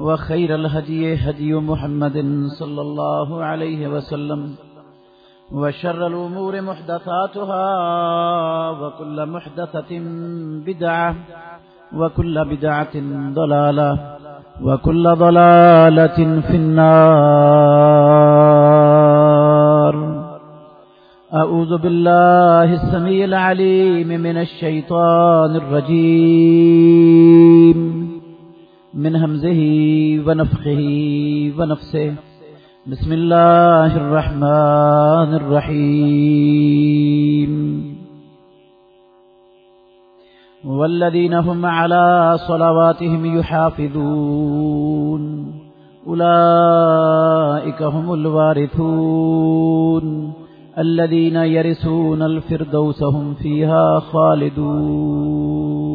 وخير الهدي هدي محمد صلى الله عليه وسلم وشر الأمور محدثاتها وكل محدثة بدعة وكل بدعة ضلالة وكل ضلالة في النار أعوذ بالله السميع العليم من الشيطان الرجيم من همزه ونفخه ونفسه. بسم الله الرحمن الرحيم. والذين هم على صلواتهم يحافظون. أولئك هم الوارثون. الذين يرثون الفردوس هم فيها خالدون.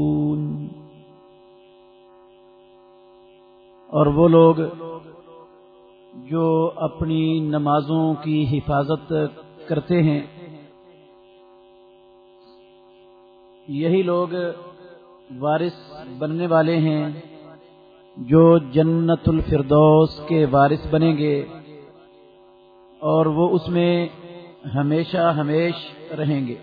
اور وہ لوگ جو اپنی نمازوں کی حفاظت کرتے ہیں، یہی لوگ وارث بننے والے ہیں جو جنت الفردوس کے وارث بنیں گے اور وہ اس میں ہمیشہ ہمیش رہیں گے۔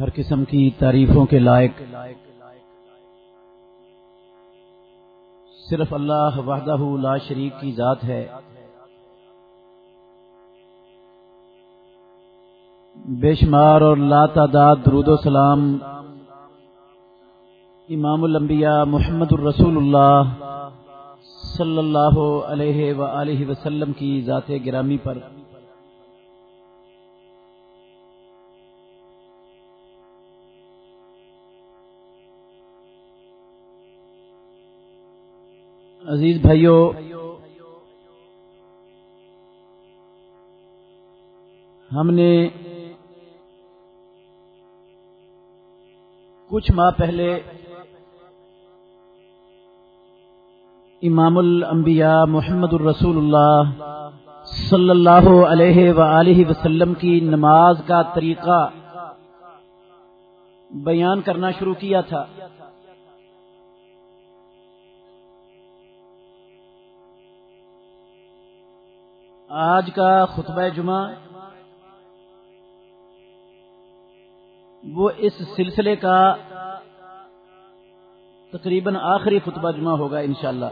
ہر قسم کی تعریفوں کے لائق۔ صرف اللہ وحدہ لا شریک کی ذات ہے۔ بے شمار اور لا تعداد درود و سلام۔ امام الانبیاء محمد الرسول اللہ صلی اللہ علیہ وآلہ وسلم کی ذات گرامی پر۔ عزیز بھائیوں ہم نے کچھ ماہ پہلے امام الانبیاء محمد الرسول اللہ صلی اللہ علیہ وآلہ وسلم کی نماز کا طریقہ بیان کرنا شروع کیا تھا۔ آج کا خطبہ جمعہ وہ اس سلسلے کا تقریباً آخری خطبہ جمعہ ہوگا انشاءاللہ۔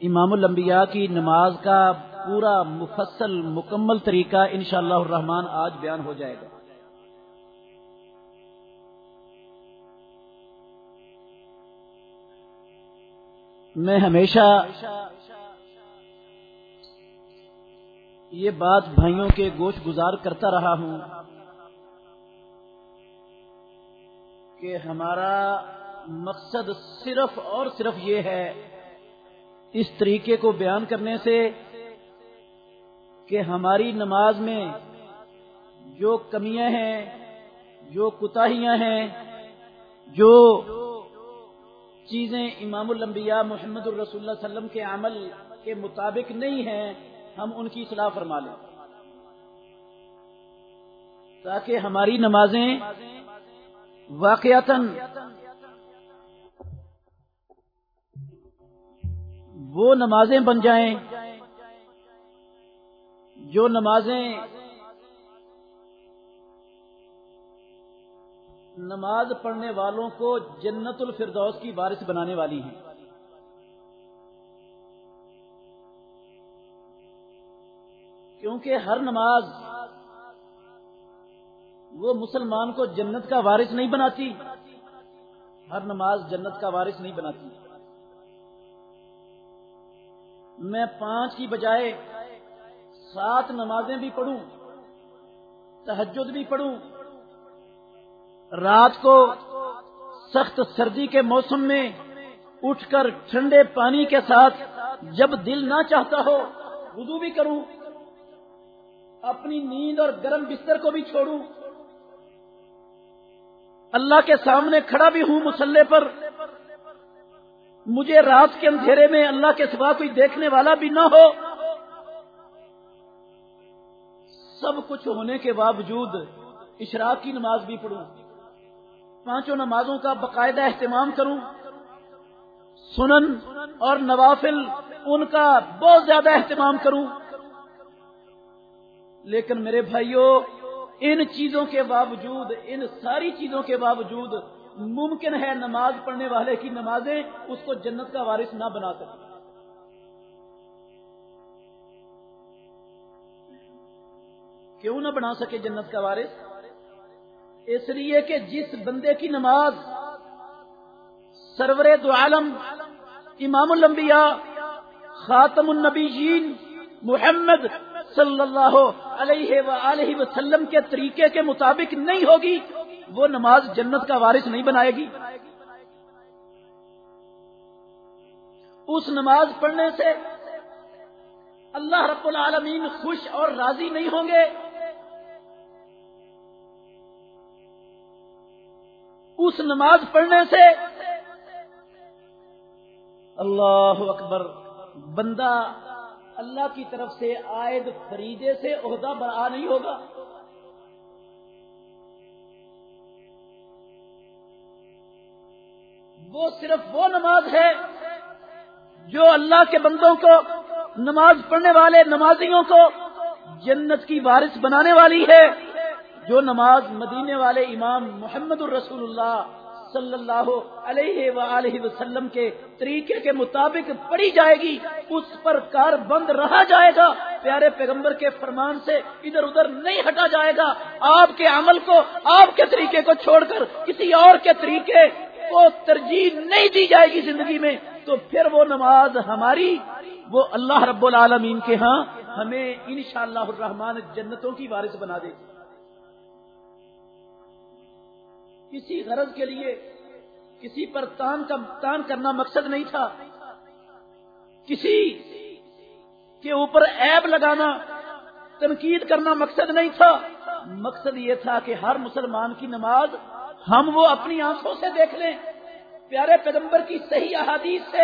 امام الانبیاء کی نماز کا پورا مفصل مکمل طریقہ انشاءاللہ الرحمن آج بیان ہو جائے گا۔ میں ہمیشہ یہ بات بھائیوں کے گوشت گزار کرتا رہا ہوں کہ ہمارا مقصد صرف اور صرف یہ ہے اس طریقے کو بیان کرنے سے کہ ہماری نماز میں جو کمیاں ہیں، جو کوتاہیاں ہیں، جو چیزیں امام الانبیاء محمد الرسول اللہ علیہ وسلم کے عمل کے مطابق نہیں ہیں ہم ان کی اصلاح فرما لیں۔ تاکہ ہماری نمازیں واقعات وہ نمازیں بن جائیں جو نمازیں نماز پڑھنے والوں کو جنت الفردوس کی بارش بنانے والی ہیں۔ کیونکہ ہر نماز وہ مسلمان کو جنت کا وارث نہیں بناتی۔ ہر نماز جنت کا وارث نہیں بناتی۔ میں پانچ کی بجائے سات نمازیں بھی پڑھوں تحجد بھی پڑھوں۔ رات کو سخت سردی کے موسم میں اٹھ کر ٹھنڈے پانی کے ساتھ جب دل نہ چاہتا ہو، وضو بھی کروں۔ اپنی نیند اور گرم بستر کو بھی چھوڑوں۔ اللہ کے سامنے کھڑا بھی ہوں مسلح پر۔ مجھے رات کے اندھیرے میں اللہ کے سوا کوئی دیکھنے والا بھی نہ ہو۔ سب کچھ ہونے کے باوجود اشراق کی نماز بھی پڑھوں۔ پانچوں نمازوں کا باقاعدہ اہتمام کروں۔ سنن اور نوافل ان کا بہت زیادہ اہتمام کروں۔ لیکن میرے بھائیوں ان چیزوں کے باوجود، ان ساری چیزوں کے باوجود ممکن ہے نماز پڑھنے والے کی نمازیں اس کو جنت کا وارث نہ بنا سکیں۔ کیوں نہ بنا سکے جنت کا وارث؟ اس لیے کہ جس بندے کی نماز سرور دو عالم، امام الانبیاء، خاتم النبیین، محمد صلی اللہ علیہ وآلہ وسلم کے طریقے کے مطابق نہیں ہوگی، وہ نماز جنت کا وارث نہیں بنائے گی۔ اس نماز پڑھنے سے اللہ رب العالمین خوش اور راضی نہیں ہوں گے۔ اس نماز پڑھنے سے اللہ اکبر، بندہ اللہ کی طرف سے عائد فریدے سے عہدہ برآ نہیں ہوگا۔ وہ صرف وہ نماز ہے جو اللہ کے بندوں کو نماز پڑھنے والے نمازیوں کو جنت کی بارش بنانے والی ہے، جو نماز مدینے والے امام محمد الرسول اللہ صلی اللہ علیہ وآلہ وسلم کے طریقے کے مطابق پڑھی جائے گی، اس پر کار بند رہا جائے گا۔ پیارے پیغمبر کے فرمان سے ادھر ادھر نہیں ہٹا جائے گا۔ آپ کے عمل کو، آپ کے طریقے کو چھوڑ کر کسی اور کے طریقے کو ترجیح نہیں دی جائے گی زندگی میں۔ تو پھر وہ نماز ہماری، وہ اللہ رب العالمین کے ہاں ہمیں انشاءاللہ الرحمن جنتوں کی وارث بنا دے گی۔ کسی غرض کے لیے، کسی پر تان کا تان کرنا مقصد نہیں تھا۔ کسی کے اوپر عیب لگانا، تنقید کرنا مقصد نہیں تھا۔ مقصد یہ تھا کہ ہر مسلمان کی نماز ہم وہ اپنی آنکھوں سے دیکھ لیں۔ پیارے پیغمبر کی صحیح احادیث سے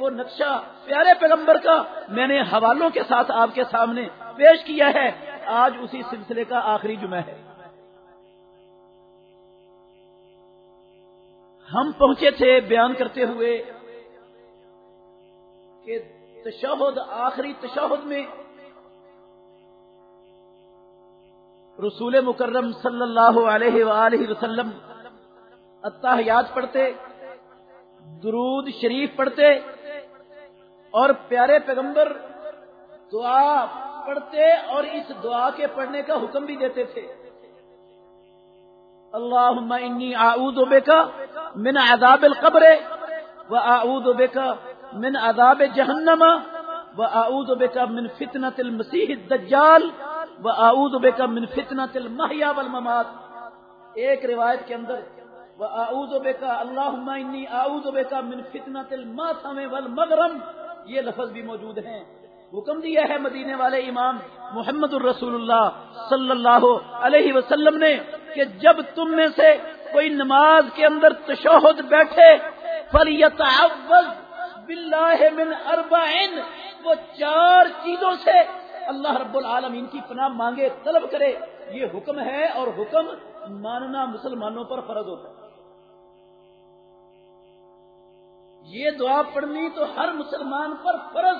وہ نقشہ، پیارے پیغمبر کا میں نے حوالوں کے ساتھ آپ کے سامنے پیش کیا ہے۔ آج اسی سلسلے کا آخری جمعہ ہے۔ ہم پہنچے تھے بیان کرتے ہوئے کہ تشہد آخری تشہد میں رسول مکرم صلی اللہ علیہ وآلہ وسلم اتحیات پڑھتے، درود شریف پڑھتے اور پیارے پیغمبر دعا پڑھتے اور اس دعا کے پڑھنے کا حکم بھی دیتے تھے۔ اللہ انی اعوذ بک من عذاب القبر و اعوذ بک من عذاب جہنم و آؤد بے من فتنة المسیح الدجال و آؤد بے من فتنة المحیا والممات۔ ایک روایت کے اندر وہ آؤد بے کا اللہ آؤد بے کا من فتنة الماثم والمغرم۔ یہ لفظ بھی موجود ہیں۔ حکم دیا ہے مدینے والے امام محمد الرسول اللہ صلی اللہ علیہ وسلم نے کہ جب تم میں سے کوئی نماز کے اندر تشہد بیٹھے من اربعین وہ چار چیزوں سے اللہ رب العالمین کی پناہ مانگے، طلب کرے۔ یہ حکم ہے اور حکم ماننا مسلمانوں پر فرض ہوتا ہے۔ یہ دعا پڑھنی تو ہر مسلمان پر فرض،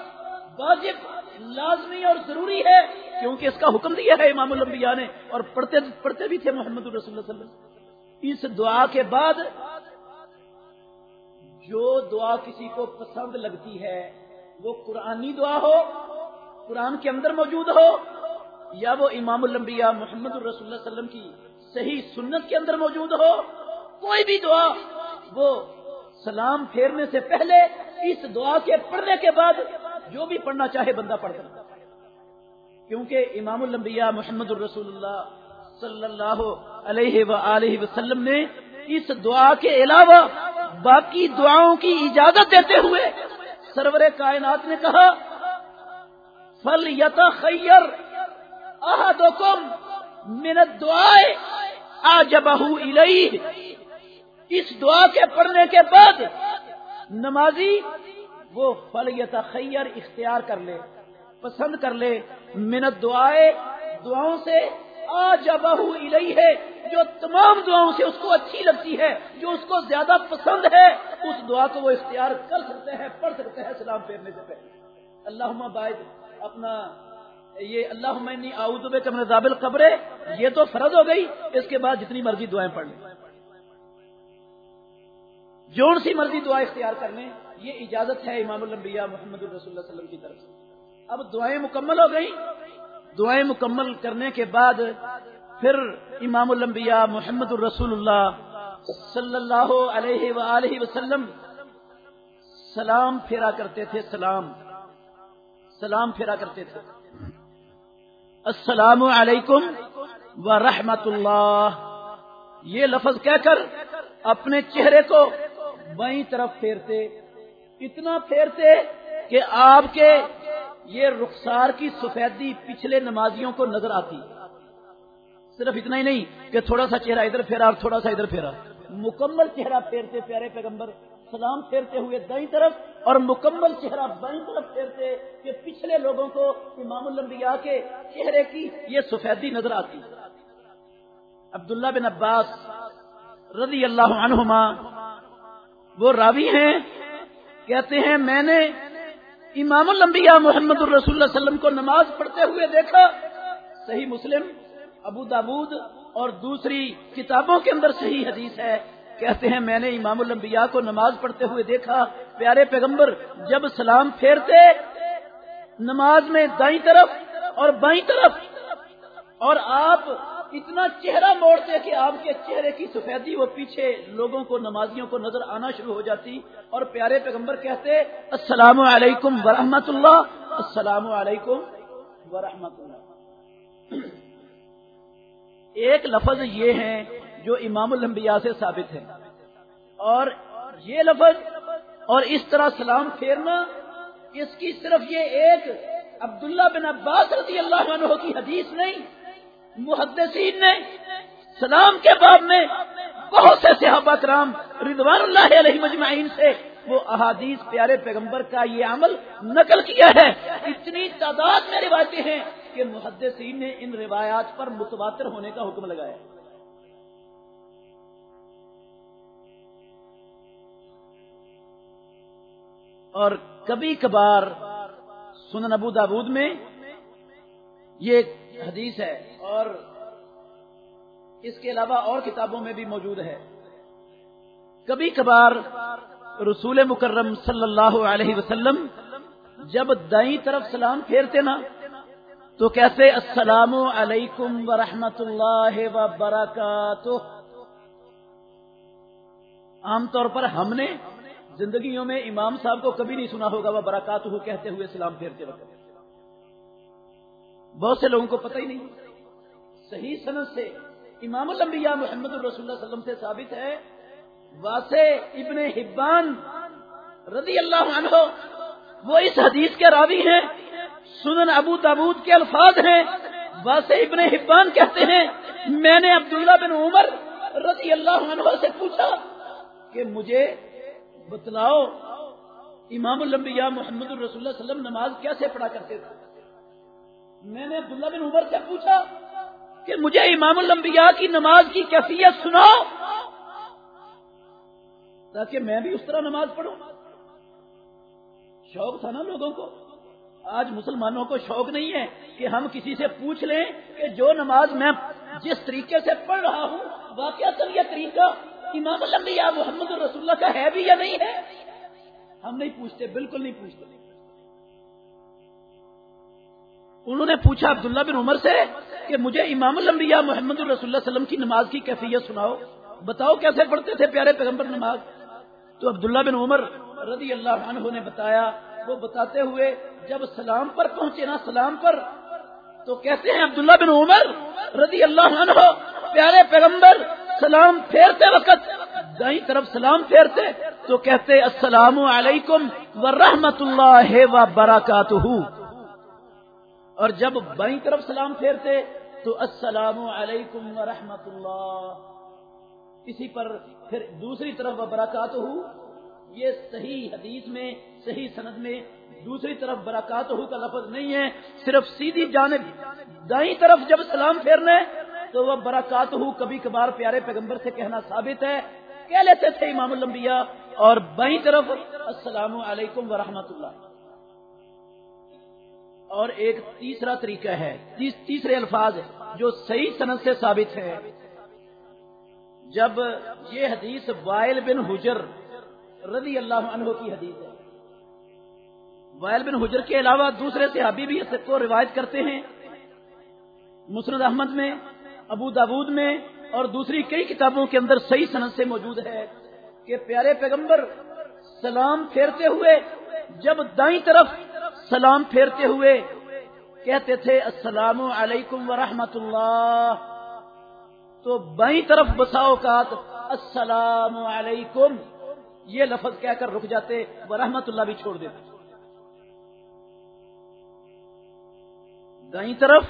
واجب، لازمی اور ضروری ہے۔ کیونکہ اس کا حکم دیا ہے امام الانبیاء نے اور پڑھتے پڑھتے بھی تھے محمد الرسول اللہ صلی اللہ علیہ وسلم۔ اس دعا کے بعد جو دعا کسی کو پسند لگتی ہے، وہ قرآنی دعا ہو، قرآن کے اندر موجود ہو، یا وہ امام الانبیاء محمد الرسول اللہ علیہ وسلم کی صحیح سنت کے اندر موجود ہو، کوئی بھی دعا، وہ سلام پھیرنے سے پہلے اس دعا کے پڑھنے کے بعد جو بھی پڑھنا چاہے بندہ پڑھ سکتا کیونکہ امام الانبیاء محمد الرسول اللہ صلی اللہ علیہ و وسلم نے اس دعا کے علاوہ باقی دعاؤں کی اجازت دیتے ہوئے سرور کائنات نے کہا، فل یت خیر احدکم من الدعاء آجبہ الیہ. اس دعا کے پڑھنے کے بعد نمازی وہ فل خیر اختیار کر لے، پسند کر لے منت دعائے دعاؤں سے آ جب ہے جو تمام دعاؤں سے اس کو اچھی لگتی ہے، جو اس کو زیادہ پسند ہے، اس دعا کو وہ اختیار کر سکتے ہیں، پڑھ سکتے ہیں سلام پھیرنے سے پہلے اللہ باعث اپنا یہ اللہ عمنی آؤدبے کمر زابل قبرے یہ تو فرض ہو گئی، اس کے بعد جتنی مرضی دعائیں پڑھ لیں۔ جون سی مرضی دعا اختیار کرنے یہ اجازت ہے امام الانبیاء محمد الرسول اللہ صلی اللہ علیہ وسلم کی طرف سے۔ اب دعائیں مکمل ہو گئی دعائیں مکمل کرنے کے بعد پھر امام الانبیاء محمد الرسول اللہ صلی اللہ علیہ وآلہ وسلم سلام پھیرا کرتے تھے، سلام۔ سلام پھیرا کرتے تھے۔ السلام علیکم ورحمۃ اللہ یہ لفظ کہہ کر اپنے چہرے کو بائیں طرف پھیرتے۔ اتنا پھیرتے کہ آپ کے یہ رخسار کی سفیدی پچھلے نمازیوں کو نظر آتی۔ صرف اتنا ہی نہیں کہ تھوڑا سا چہرہ ادھر پھیرا اور تھوڑا سا ادھر پھیرا۔ مکمل چہرہ پھیرتے پیارے پیغمبر، سلام پھیرتے ہوئے دائیں طرف اور مکمل چہرہ بائیں طرف پھیرتے کہ پچھلے لوگوں کو امام الانبیاء کے چہرے کی یہ سفیدی نظر آتی۔ عبداللہ بن عباس رضی اللہ عنہما وہ راوی ہیں، کہتے ہیں، میں نے امام الانبیاء محمد الرسول اللہ علیہ وسلم کو نماز پڑھتے ہوئے دیکھا، صحیح مسلم، ابو دابود اور دوسری کتابوں کے اندر صحیح حدیث ہے۔ کہتے ہیں، میں نے امام الانبیاء کو نماز پڑھتے ہوئے دیکھا، پیارے پیغمبر، جب سلام پھیرتے، نماز میں دائیں طرف اور بائیں طرف اور آپ اتنا چہرہ موڑتے کہ آپ کے چہرے کی سفیدی وہ پیچھے لوگوں کو، نمازیوں کو نظر آنا شروع ہو جاتی اور پیارے پیغمبر کہتے، السلام علیکم ورحمۃ اللہ، السلام علیکم ورحمۃ اللہ۔ ایک لفظ یہ ہے جو امام الانبیاء سے ثابت ہے۔ اور یہ لفظ، اور اس طرح سلام پھیرنا، اس کی صرف یہ ایک عبداللہ بن عباس رضی اللہ عنہ کی حدیث نہیں محدثین نے سلام کے باب میں بہت سے صحابہ کرام رضوان اللہ علیہ مجمعین سے وہ احادیث پیارے پیغمبر کا یہ عمل نقل کیا ہے۔ اتنی تعداد میں روایتیں ہیں کہ محدثین نے ان روایات پر متواتر ہونے کا حکم لگایا۔ اور کبھی کبھار سنن ابو دابود میں یہ حدیث ہے اور اس کے علاوہ اور کتابوں میں بھی موجود ہے۔ کبھی کبھار رسول مکرم صلی اللہ علیہ وسلم جب دائیں طرف سلام پھیرتے نا، تو کہتے، السلام علیکم ورحمۃ اللہ وبرکاتہ عام طور پر ہم نے زندگیوں میں امام صاحب کو کبھی نہیں سنا ہوگا وہ براکات کہتے ہوئے سلام پھیرتے وقت۔ بہت سے لوگوں کو پتہ ہی نہیں۔ صحیح صنعت سے امام الانبیاء محمد الرسول اللہ وسلم سے ثابت ہے، واسع ابن حبان رضی اللہ عنہ، وہ اس حدیث کے راوی ہیں، سنن ابو تابوت کے الفاظ ہیں، واسع ابن حبان کہتے ہیں، میں نے عبداللہ بن عمر رضی اللہ عنہ سے پوچھا کہ مجھے بتلاؤ، امام الانبیاء محمد الرسول اللہ وسلم نماز کیسے پڑھا کرتے تھے؟ میں نے عبداللہ بن عمر سے پوچھا کہ مجھے امام الانبیاء کی نماز کی کیفیت سناؤ۔ تاکہ میں بھی اس طرح نماز پڑھوں۔ شوق تھا نا لوگوں کو۔ آج مسلمانوں کو شوق نہیں ہے کہ ہم کسی سے پوچھ لیں کہ جو نماز میں جس طریقے سے پڑھ رہا ہوں، واقعہ یہ طریقہ امام الانبیاء محمد رسول اللہ کا ہے بھی یا نہیں ہے؟ ہم نہیں پوچھتے، بالکل نہیں پوچھتے۔ انہوں نے پوچھا عبداللہ بن عمر سے کہ مجھے امام الانبیاء محمد الرسول اللہ وسلم کی نماز کی کیفیت سناؤ۔ بتاؤ کیسے پڑھتے تھے پیارے پیغمبر نماز؟ تو عبداللہ بن عمر رضی اللہ عنہ نے بتایا، وہ بتاتے ہوئے، جب سلام پر پہنچے نا، سلام پر، تو کہتے ہیں عبداللہ بن عمر رضی اللہ عنہ، پیارے پیغمبر، سلام پھیرتے وقت، دائیں طرف سلام پھیرتے، تو کہتے، السلام علیکم ورحمۃ اللہ و برکات اور جب بائیں طرف سلام پھیرتے تو السلام علیکم ورحمۃ اللہ۔ اسی پر پھر دوسری طرف برکات ہو یہ صحیح حدیث میں، صحیح سند میں دوسری طرف برکات ہو کا لفظ نہیں ہے، صرف سیدھی جانب۔ دائیں طرف جب سلام پھیرنے تو وہ برکات ہو کبھی کبھار پیارے پیغمبر سے کہنا ثابت ہے۔ کہہ لیتے تھے امام الانبیاء اور بائیں طرف السلام علیکم ورحمۃ اللہ۔ اور ایک تیسرا طریقہ ہے تیسرے الفاظ جو صحیح صنعت سے ثابت ہے جب یہ حدیث وائل بن حجر رضی اللہ عنہ کی حدیث ہے۔ وائل بن حجر کے علاوہ دوسرے صحابی بھی اس کو روایت کرتے ہیں۔ مسرد احمد میں، ابو داود میں اور دوسری کئی کتابوں کے اندر صحیح صنعت سے موجود ہے کہ پیارے پیغمبر سلام پھیرتے ہوئے جب دائیں طرف سلام پھیرتے ہوئے کہتے تھے، السلام علیکم ورحمۃ اللہ۔ تو بائیں طرف بسا اوقات، السلام علیکم۔ یہ لفظ کہہ کر رک جاتے ورحمۃ اللہ بھی چھوڑ دیتے۔ دائیں طرف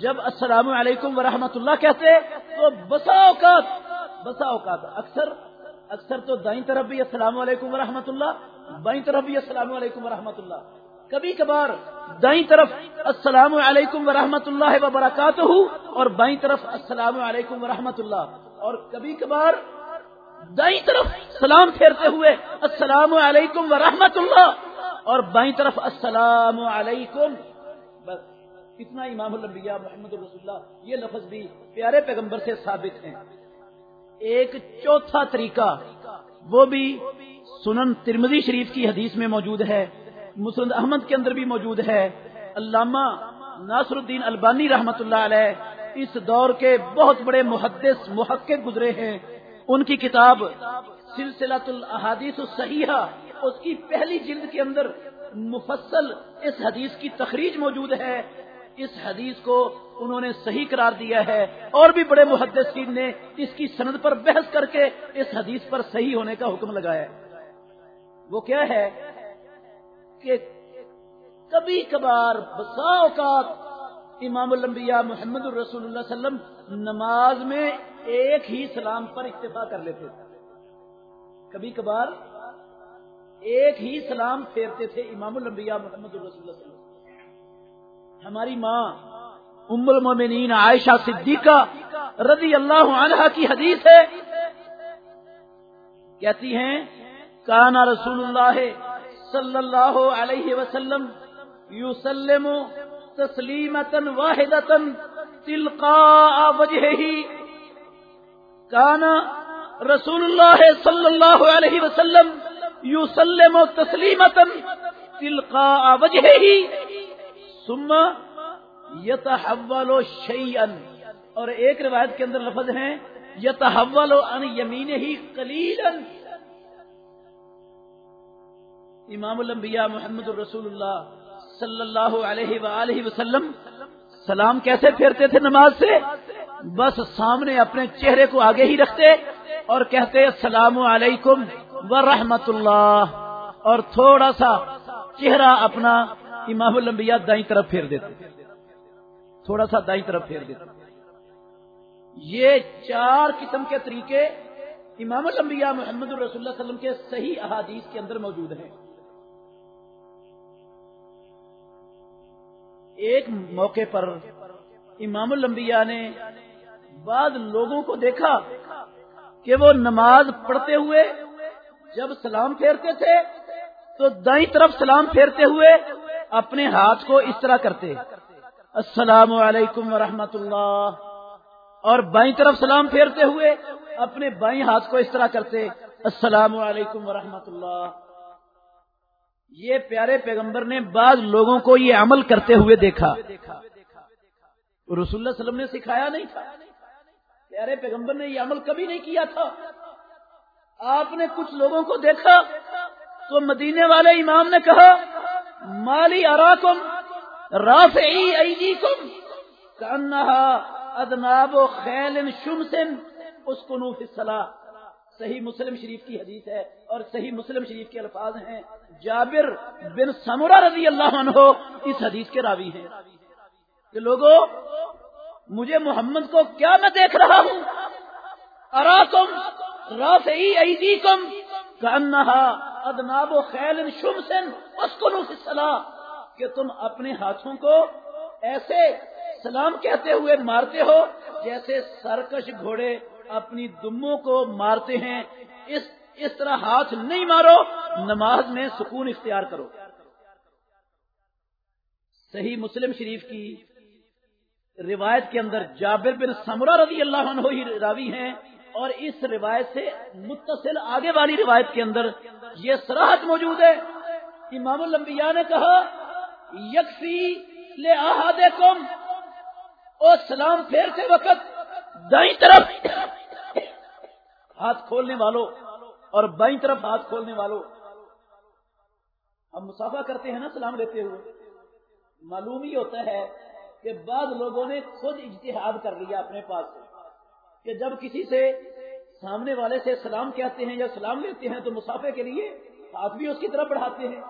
جب السلام علیکم ورحمۃ اللہ کہتے، تو بسا اوقات بسا اوقات۔ اکثر اکثر تو دائیں طرف بھی السلام علیکم ورحمۃ اللہ، بائیں طرف بھی السلام علیکم ورحمۃ اللہ۔ کبھی کبھار دائیں طرف السلام علیکم ورحمۃ اللہ وبرکاتہ اور بائیں طرف السلام علیکم ورحمۃ اللہ اور کبھی کبھار دائیں طرف سلام پھیرتے ہوئے السلام علیکم ورحمۃ اللہ اور بائیں طرف السلام علیکم بس کتنا امام الانبیاء محمد رسول اللہ یہ لفظ بھی پیارے پیغمبر سے ثابت ہیں۔ ایک چوتھا طریقہ، وہ بھی سنن ترمدی شریف کی حدیث میں موجود ہے۔ مسند احمد کے اندر بھی موجود ہے۔ علامہ ناصر الدین البانی رحمت اللہ علیہ اس دور کے بہت بڑے محدث، محقق گزرے ہیں۔ ان کی کتاب سلسلہ الحادیث الصحیحہ، اس کی پہلی جلد کے اندر مفصل اس حدیث کی تخریج موجود ہے۔ اس حدیث کو انہوں نے صحیح قرار دیا ہے۔ اور بھی بڑے محدثین نے اس کی سند پر بحث کر کے اس حدیث پر صحیح ہونے کا حکم لگایا ہے۔ وہ کیا ہے؟ کہ کبھی کبھار بسا اوقات امام الانبیاء محمد الرسول اللہ علیہ وسلم نماز میں ایک ہی سلام پر اکتفا کر لیتے تھے۔ کبھی کبھار ایک ہی سلام پھیرتے تھے امام الانبیاء محمد الرسول اللہ علیہ وسلم۔ ہماری ماں ام المومنین عائشہ صدیقہ رضی اللہ عنہ کی حدیث ہے۔ کہتی ہیں، کانا رسول اللہ صلی اللہ علیہ وسلم یوسلم تسلیمتا واحدتا تلقاء وجهه کانا رسول اللہ صلی اللہ علیہ وسلم یوسلم تسلیمتا تلقاء وجهه ثم يتحول شيئا اور ایک روایت کے اندر لفظ ہیں يتحول عن يمينه قليلا امام الانبیاء محمد الرسول اللہ صلی اللہ علیہ وآلہ وسلم سلام کیسے پھیرتے تھے نماز سے؟ بس سامنے اپنے چہرے کو آگے ہی رکھتے اور کہتے، السلام علیکم ورحمۃ اللہ۔ اور تھوڑا سا چہرہ اپنا امام الانبیاء دائیں طرف پھیر دیتے۔ تھوڑا سا دائیں طرف پھیر دیتے۔ یہ چار قسم کے طریقے امام الانبیاء محمد الرسول اللہ علیہ وسلم کے صحیح احادیث کے اندر موجود ہیں۔ ایک موقع پر امام الانبیاء نے بعض لوگوں کو دیکھا کہ وہ نماز پڑھتے ہوئے جب سلام پھیرتے تھے تو دائیں طرف سلام پھیرتے ہوئے اپنے ہاتھ کو اس طرح کرتے۔ السلام علیکم ورحمۃ اللہ اور بائیں طرف سلام پھیرتے ہوئے اپنے بائیں ہاتھ کو اس طرح کرتے۔ السلام علیکم ورحمۃ اللہ یہ پیارے پیغمبر نے بعض لوگوں کو یہ عمل کرتے ہوئے دیکھا۔ رسول اللہ علیہ وسلم نے سکھایا نہیں تھا۔ پیارے پیغمبر نے یہ عمل کبھی نہیں کیا تھا۔ آپ نے کچھ لوگوں کو دیکھا تو مدینے والے امام نے کہا، مالی اراکم رافعی ایدیکم کانہا ادناب و خیل شمسن اسکنو فی الصلاح۔ صحیح مسلم شریف کی حدیث ہے اور صحیح مسلم شریف کے الفاظ ہیں۔ جابر بن سمورہ رضی اللہ عنہ اس حدیث کے راوی ہیں۔ کہ لوگوں مجھے محمد کو کیا میں دیکھ رہا ہوں؟ اراکم رافعی ایدیکم کانہا ادناب و خیل شمسن اسکنو فی الصلاح۔ کہ تم اپنے ہاتھوں کو ایسے سلام کہتے ہوئے مارتے ہو جیسے سرکش گھوڑے اپنی دموں کو مارتے ہیں، اس اس طرح ہاتھ نہیں مارو، نماز میں سکون اختیار کرو۔ صحیح مسلم شریف کی روایت کے اندر جابر بن سمرہ رضی اللہ عنہ ہی راوی ہیں، اور اس روایت سے متصل آگے والی روایت کے اندر یہ سراہت موجود ہے۔ امام الانبیاء نے کہا، یکفی لے کم اور سلام پھیرتے وقت دائیں طرف ہاتھ کھولنے والوں اور بائیں طرف ہاتھ کھولنے والوں۔ ہم مسافہ کرتے ہیں نا، سلام لیتے ہوئے۔ معلوم ہی ہوتا ہے کہ بعض لوگوں نے خود اجتہاد کر لیا اپنے پاس سے، کہ جب کسی سے سامنے والے سے سلام کہتے ہیں یا سلام لیتے ہیں تو مسافے کے لیے ہاتھ بھی اس کی طرف بڑھاتے ہیں۔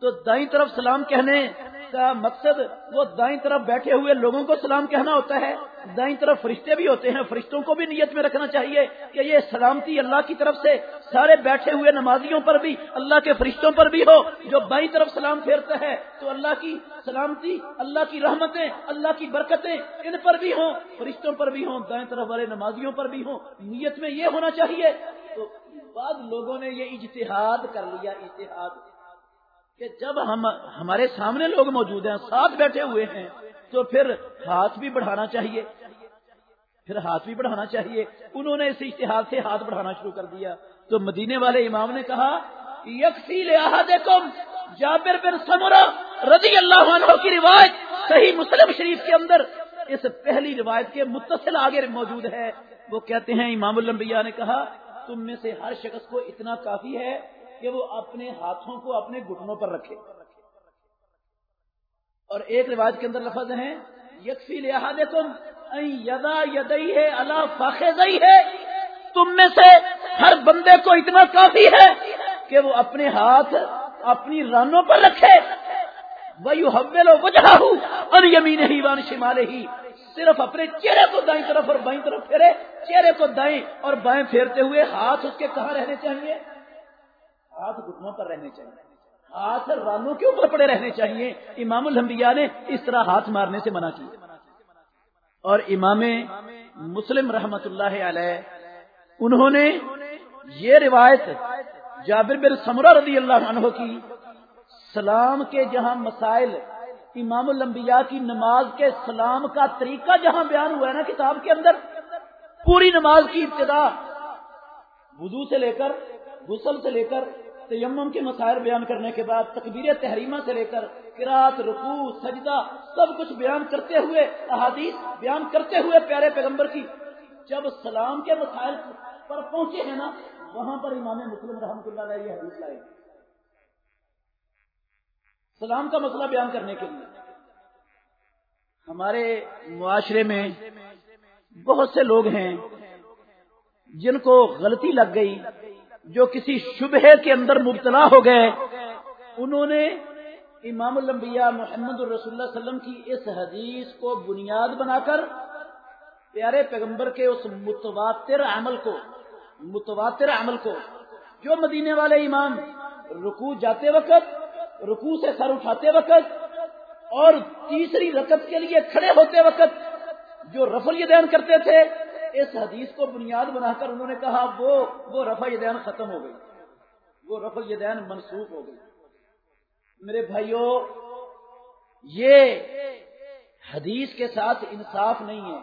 تو دائیں طرف سلام کہنے کا مقصد وہ دائیں طرف بیٹھے ہوئے لوگوں کو سلام کہنا ہوتا ہے۔ دائیں طرف فرشتے بھی ہوتے ہیں۔ فرشتوں کو بھی نیت میں رکھنا چاہیے کہ یہ سلامتی اللہ کی طرف سے سارے بیٹھے ہوئے نمازیوں پر بھی، اللہ کے فرشتوں پر بھی ہو۔ جو بائیں طرف سلام پھیرتا ہے تو اللہ کی سلامتی، اللہ کی رحمتیں، اللہ کی برکتیں ان پر بھی ہوں، فرشتوں پر بھی ہوں، دائیں طرف والے نمازیوں پر بھی ہوں۔ نیت میں یہ ہونا چاہیے۔ تو بعض لوگوں نے یہ اجتہاد کر لیا اتحاد کہ جب ہم ہمارے سامنے لوگ موجود ہیں، ساتھ بیٹھے ہوئے ہیں، تو پھر ہاتھ بھی بڑھانا چاہیے۔ پھر ہاتھ بھی بڑھانا چاہیے۔ انہوں نے اس اشتہار سے ہاتھ بڑھانا شروع کر دیا۔ تو مدینے والے امام نے کہا یکفیل جابر بن سمرا رضی اللہ عنہ کی روایت صحیح مسلم شریف کے اندر اس پہلی روایت کے متصل آگے موجود ہے۔ وہ کہتے ہیں، امام الانبیاء نے کہا، تم میں سے ہر شخص کو اتنا کافی ہے کہ وہ اپنے ہاتھوں کو اپنے گھٹنوں پر رکھے۔ اور ایک رواج کے اندر لفظ ہیں، یکفی لہٰذا تم یدا یدئی ہے اللہ فاخی ہے تم میں سے ہر بندے کو اتنا کافی ہے کہ وہ اپنے ہاتھ اپنی رانوں پر رکھے۔ وہی حویل و وجہ اور یمین ہی وان شمال ہی صرف اپنے چہرے کو دائیں طرف اور بائیں طرف پھیرے۔ چہرے کو دائیں اور بائیں پھیرتے ہوئے ہاتھ اس کے کہاں رہنے چاہیے؟ ہاتھ گھٹنوں پر رہنے چاہیے۔ ہاتھ رانوں کے اوپر پڑے رہنے چاہیے۔ امام الحمبیا نے اس طرح ہاتھ مارنے سے منع کی اور امام مسلم رحمت اللہ علیہ، انہوں نے یہ روایت جابر بن سمرہ رضی اللہ عنہ کی، سلام کے جہاں مسائل، امام الانبیاء کی نماز کے سلام کا طریقہ جہاں بیان ہوا ہے نا کتاب کے اندر، پوری نماز کی ابتدا وضو سے لے کر غسل سے لے کر تیمم کے مسائل بیان کرنے کے بعد تقبیر تحریمہ سے لے کر کراط رکوع، سجدہ سب کچھ بیان کرتے ہوئے، احادیث بیان کرتے ہوئے پیارے پیغمبر کی، جب سلام کے مسائل پر پہنچے ہیں نا، وہاں پر امام مسلم رحمۃ اللہ علیہ یہ حدیث لائے سلام کا مسئلہ بیان کرنے کے لیے۔ ہمارے معاشرے میں بہت سے لوگ ہیں جن کو غلطی لگ گئی۔ جو کسی شبہ کے اندر مبتلا ہو گئے، انہوں نے امام الانبیاء محمد الرسول اللہ وسلم کی اس حدیث کو بنیاد بنا کر پیارے پیغمبر کے اس متواتر عمل کو، متواتر عمل کو، جو مدینے والے امام رکو جاتے وقت رکو سے سر اٹھاتے وقت اور تیسری رکت کے لیے کھڑے ہوتے وقت جو رفل دین کرتے تھے اس حدیث کو بنیاد بنا کر انہوں نے کہا، وہ وہ رفع دین ختم ہو گئی۔ وہ رفع دین منسوخ ہو گئی۔ میرے بھائیوں یہ حدیث کے ساتھ انصاف نہیں ہے۔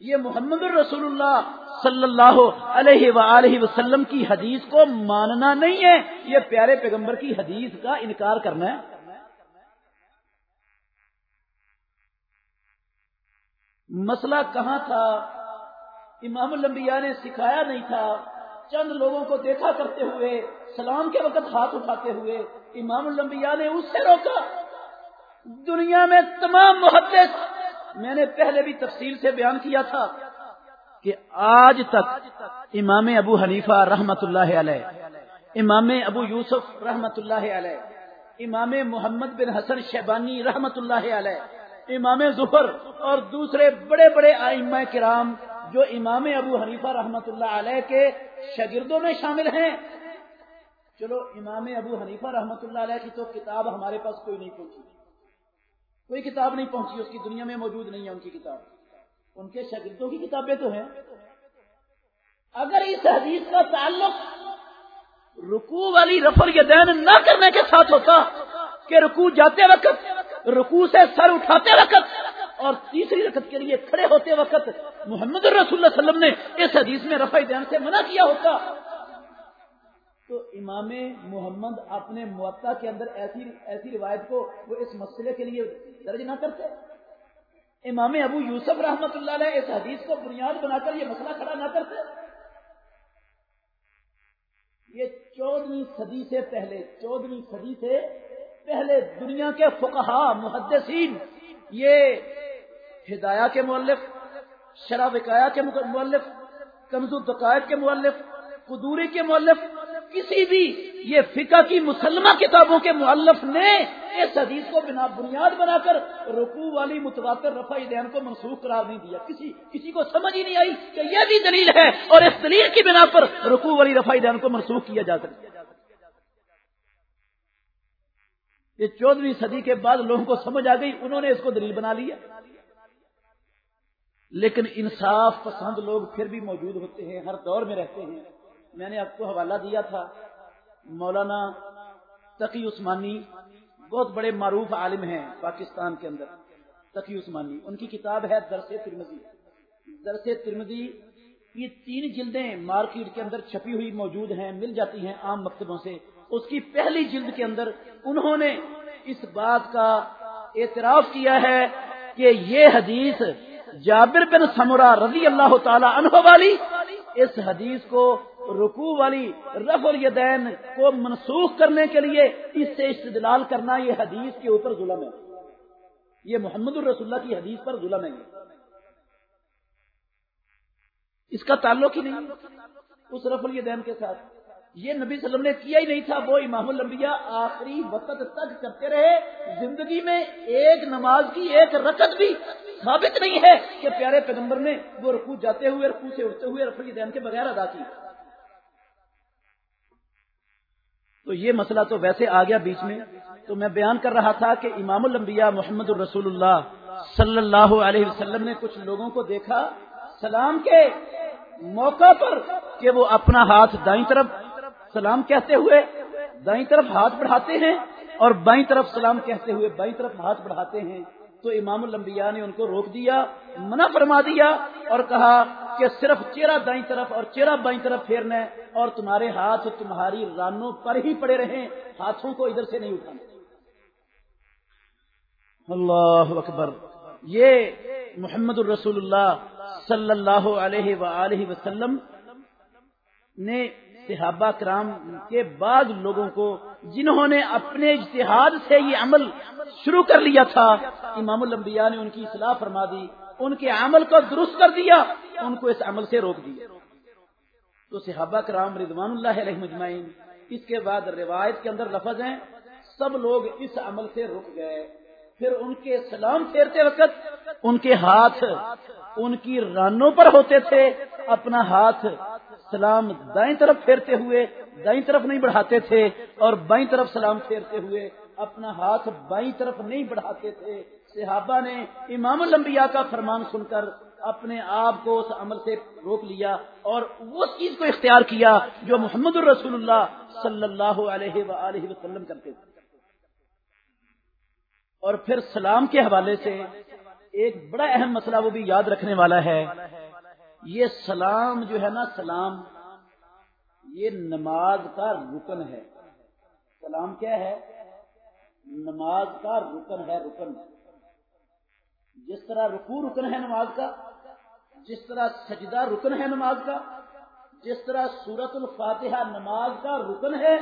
یہ محمد الرسول اللہ صلی اللہ علیہ وآلہ وسلم کی حدیث کو ماننا نہیں ہے۔ یہ پیارے پیغمبر کی حدیث کا انکار کرنا ہے۔ مسئلہ کہاں تھا؟ امام الانبیاء نے سکھایا نہیں تھا۔ چند لوگوں کو دیکھا کرتے ہوئے، سلام کے وقت ہاتھ اٹھاتے ہوئے امام الانبیاء نے اس سے روکا۔ دنیا میں تمام محدث، میں نے پہلے بھی تفصیل سے بیان کیا تھا کہ آج تک امام ابو حنیفہ رحمت اللہ علیہ، امام ابو یوسف رحمت اللہ علیہ، امام محمد بن حسن شیبانی رحمت اللہ علیہ امام ظفر اور دوسرے بڑے بڑے آئمہ کرام جو امام ابو حنیفہ رحمت اللہ علیہ کے شاگردوں میں شامل ہیں۔ چلو، امام ابو حنیفہ رحمت اللہ علیہ کی تو کتاب ہمارے پاس کوئی نہیں پہنچی۔ کوئی کتاب نہیں پہنچی، اس کی دنیا میں موجود نہیں ہے ان کی کتاب۔ ان کے شاگردوں کی کتابیں تو ہیں۔ اگر اس حدیث کا تعلق رکو والی رفر یدین نہ کرنے کے ساتھ ہوتا کہ رکو جاتے وقت رکو سے سر اٹھاتے وقت اور تیسری رکت کے لیے کھڑے ہوتے وقت محمد الرسول اللہ علیہ وسلم نے اس حدیث میں رفع دین سے منع کیا ہوتا۔ تو امام محمد اپنے معطا کے اندر ایسی ایسی روایت کو وہ اس مسئلے کے لیے درج نہ کرتے۔ امام ابو یوسف رحمت اللہ علیہ اس حدیث کو بنیاد بنا کر یہ مسئلہ کھڑا نہ کرتے۔ یہ چودہویں صدی سے پہلے چودہویں صدی سے پہلے دنیا کے فقہا، محدثین، یہ ہدایہ کے مؤلف شراب وکایا کے مؤلف کمزور دقائق کے مؤلف، قدوری کے مؤلف، کسی بھی یہ فقہ کی مسلمہ کتابوں کے مؤلف نے اس حدیث کو بنا بنیاد بنا کر رکوع والی متواتر رفع دین کو منسوخ قرار نہیں دیا۔ کسی کسی کو سمجھ ہی نہیں آئی کہ یہ بھی دلیل ہے اور اس دلیل کی بنا پر رکوع والی رفع دین کو منسوخ کیا جا سکتا یہ چودہویں صدی کے بعد لوگوں کو سمجھ آ گئی، انہوں نے اس کو دلیل بنا لیا۔ لیکن انصاف پسند لوگ پھر بھی موجود ہوتے ہیں، ہر دور میں رہتے ہیں۔ میں نے آپ کو حوالہ دیا تھا، مولانا تقی عثمانی بہت بڑے معروف عالم ہیں پاکستان کے اندر۔ تقی عثمانی، ان کی کتاب ہے درس ترمدی درس ترمدی یہ تین جلدیں مارکیٹ کے اندر چھپی ہوئی موجود ہیں، مل جاتی ہیں عام مکتبوں سے۔ اس کی پہلی جلد کے اندر انہوں نے اس بات کا اعتراف کیا ہے کہ یہ حدیث جابر بن سمرا رضی اللہ تعالی عنہ والی، اس حدیث کو رکوع والی رف الیدین کو منسوخ کرنے کے لیے اس سے استدلال کرنا یہ حدیث کے اوپر ظلم ہے۔ یہ محمد الرسول اللہ کی حدیث پر ظلم ہے۔ اس کا تعلق ہی نہیں، اس رف الیدین کے ساتھ۔ یہ نبی صلی اللہ علیہ وسلم نے کیا ہی نہیں تھا، وہ امام الانبیاء آخری وقت تک کرتے رہے، زندگی میں ایک نماز کی ایک رکت بھی ثابت نہیں ہے کہ پیارے پیغمبر نے وہ رکو جاتے ہوئے رکو سے اٹھتے ہوئے رفی دین کے بغیر ادا کی۔ تو یہ مسئلہ تو ویسے آ گیا بیچ میں۔ تو میں بیان کر رہا تھا کہ امام الانبیاء محمد الرسول اللہ صلی اللہ علیہ وسلم نے کچھ لوگوں کو دیکھا، سلام کے موقع پر کہ وہ اپنا ہاتھ دائیں طرف سلام کہتے ہوئے دائیں طرف ہاتھ بڑھاتے ہیں اور بائیں طرف سلام کہتے ہوئے بائیں طرف ہاتھ بڑھاتے ہیں، تو امام الانبیاء نے ان کو روک دیا، منع فرما دیا اور کہا کہ صرف چہرہ دائیں طرف اور چہرہ بائیں طرف پھیرنا ہے اور تمہارے ہاتھ تمہاری رانوں پر ہی پڑے رہیں، ہاتھوں کو ادھر سے نہیں اٹھانا۔ اللہ اکبر۔ یہ محمد الرسول اللہ صلی اللہ علیہ وآلہ وسلم نے صحابہ کرام کے بعد لوگوں کو جنہوں نے اپنے اشتہاد سے یہ عمل شروع کر لیا تھا، امام الانبیاء نے ان کی اصلاح فرما دی، ان کے عمل کو درست کر دیا، ان کو اس عمل سے روک دیا۔ تو صحابہ کرام رضوان اللہ علیہ مجمعین، اس کے بعد روایت کے اندر لفظ ہیں، سب لوگ اس عمل سے رک گئے۔ پھر ان کے سلام پھیرتے وقت ان کے ہاتھ ان کی رانوں پر ہوتے تھے اپنا ہاتھ سلام دائیں طرف پھیرتے ہوئے، دائیں طرف نہیں بڑھاتے تھے اور بائیں طرف سلام پھیرتے ہوئے اپنا ہاتھ بائیں طرف نہیں بڑھاتے تھے۔ صحابہ نے امام الانبیاء کا فرمان سن کر اپنے آپ کو اس عمل سے روک لیا اور اس چیز کو اختیار کیا جو محمد الرسول اللہ صلی اللہ علیہ وآلہ وسلم کرتے تھے۔ اور پھر سلام کے حوالے سے ایک بڑا اہم مسئلہ وہ بھی یاد رکھنے والا ہے۔ یہ سلام جو ہے نا، سلام، یہ نماز کا رکن ہے۔ سلام کیا ہے؟ نماز کا رکن ہے، رکن۔ جس طرح رکو رکن ہے نماز کا، جس طرح سجدہ رکن ہے نماز کا، جس طرح سورت الفاتحہ نماز کا رکن ہے،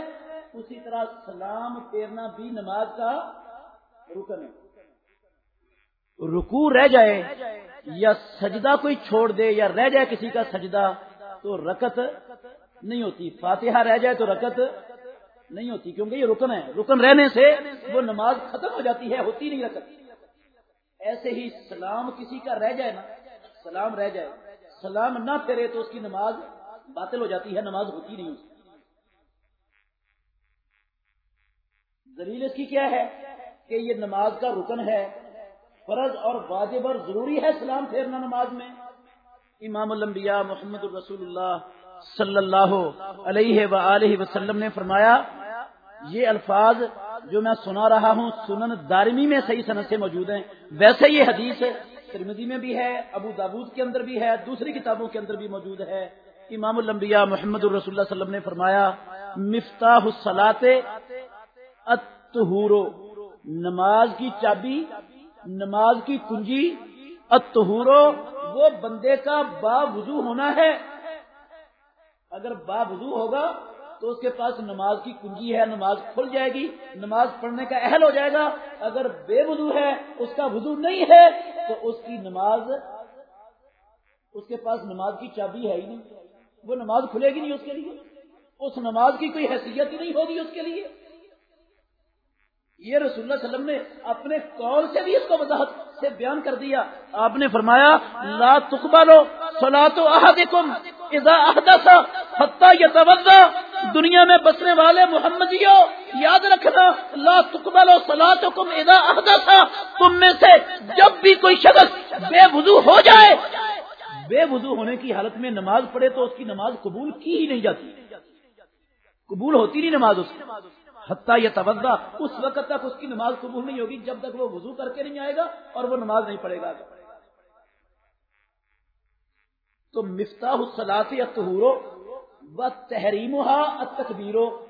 اسی طرح سلام پھیرنا بھی نماز کا رکن ہے۔ رکو رہ جائے یا سجدہ کوئی چھوڑ دے یا رہ جائے کسی کا سجدہ، تو رکت نہیں ہوتی۔ فاتحہ رہ جائے تو رکت نہیں ہوتی، کیونکہ یہ رکن ہے۔ رکن رہنے سے وہ نماز ختم ہو جاتی ہے، ہوتی نہیں رکت ایسے ہی سلام کسی کا رہ جائے نا، سلام رہ جائے۔ سلام نہ پھرے تو اس کی نماز باطل ہو جاتی ہے، نماز ہوتی نہیں۔ ہوتی دلیل اس کی کیا ہے؟ کہ یہ نماز کا رکن ہے۔ فرض اور واجب اور ضروری ہے سلام پھیرنا نماز میں؟ امام الانبیاء محمد الرسول اللہ صلی اللہ علیہ و وسلم نے فرمایا، یہ الفاظ جو میں سنا رہا ہوں سنن دارمی میں صحیح صنعت سے موجود ہیں۔ ویسے یہ حدیث ترمدی میں بھی ہے، ابو دابود کے اندر بھی ہے، دوسری کتابوں کے اندر بھی موجود ہے۔ امام الانبیاء محمد الرسول اللہ وسلم نے فرمایا، مفتاح الصلاط اتہورو نماز کی چابی نماز کی کنجی اتہورو وہ بندے کا با وضو ہونا ہے۔ اگر با وضو ہوگا تو اس کے پاس نماز کی کنجی ہے، نماز کھل جائے گی، نماز پڑھنے کا اہل ہو جائے گا۔ اگر بے وضو ہے، اس کا وضو نہیں ہے، تو اس کی نماز، اس کے پاس نماز کی چابی ہے ہی نہیں۔ وہ نماز کھلے گی نہیں اس کے لیے۔ اس نماز کی کوئی حیثیت ہی نہیں ہوگی اس کے لیے۔ یہ رسول اللہ علیہ وسلم نے اپنے قول سے بھی اس کو وضاحت سے بیان کر دیا۔ آپ نے فرمایا، لا تقبلو صلاتو احدکم اذا احدث حتی یتوضا دنیا میں بسنے والے محمدیوں، یاد رکھنا، لا تقبلو صلاتکم اذا احدث۔ تم میں سے جب بھی کوئی شخص بے وضو ہو جائے، بے وضو ہونے کی حالت میں نماز پڑھے تو اس کی نماز قبول کی ہی نہیں جاتی۔ قبول ہوتی نہیں نماز اس کی۔ حتیٰ یہ توجہ اس وقت تک اس کی نماز قبول نہیں ہوگی جب تک وہ وضو کر کے نہیں آئے گا اور وہ نماز نہیں پڑھے گا۔ تو مفتاح الصلاطی اتہورو و تحریم تکبیرو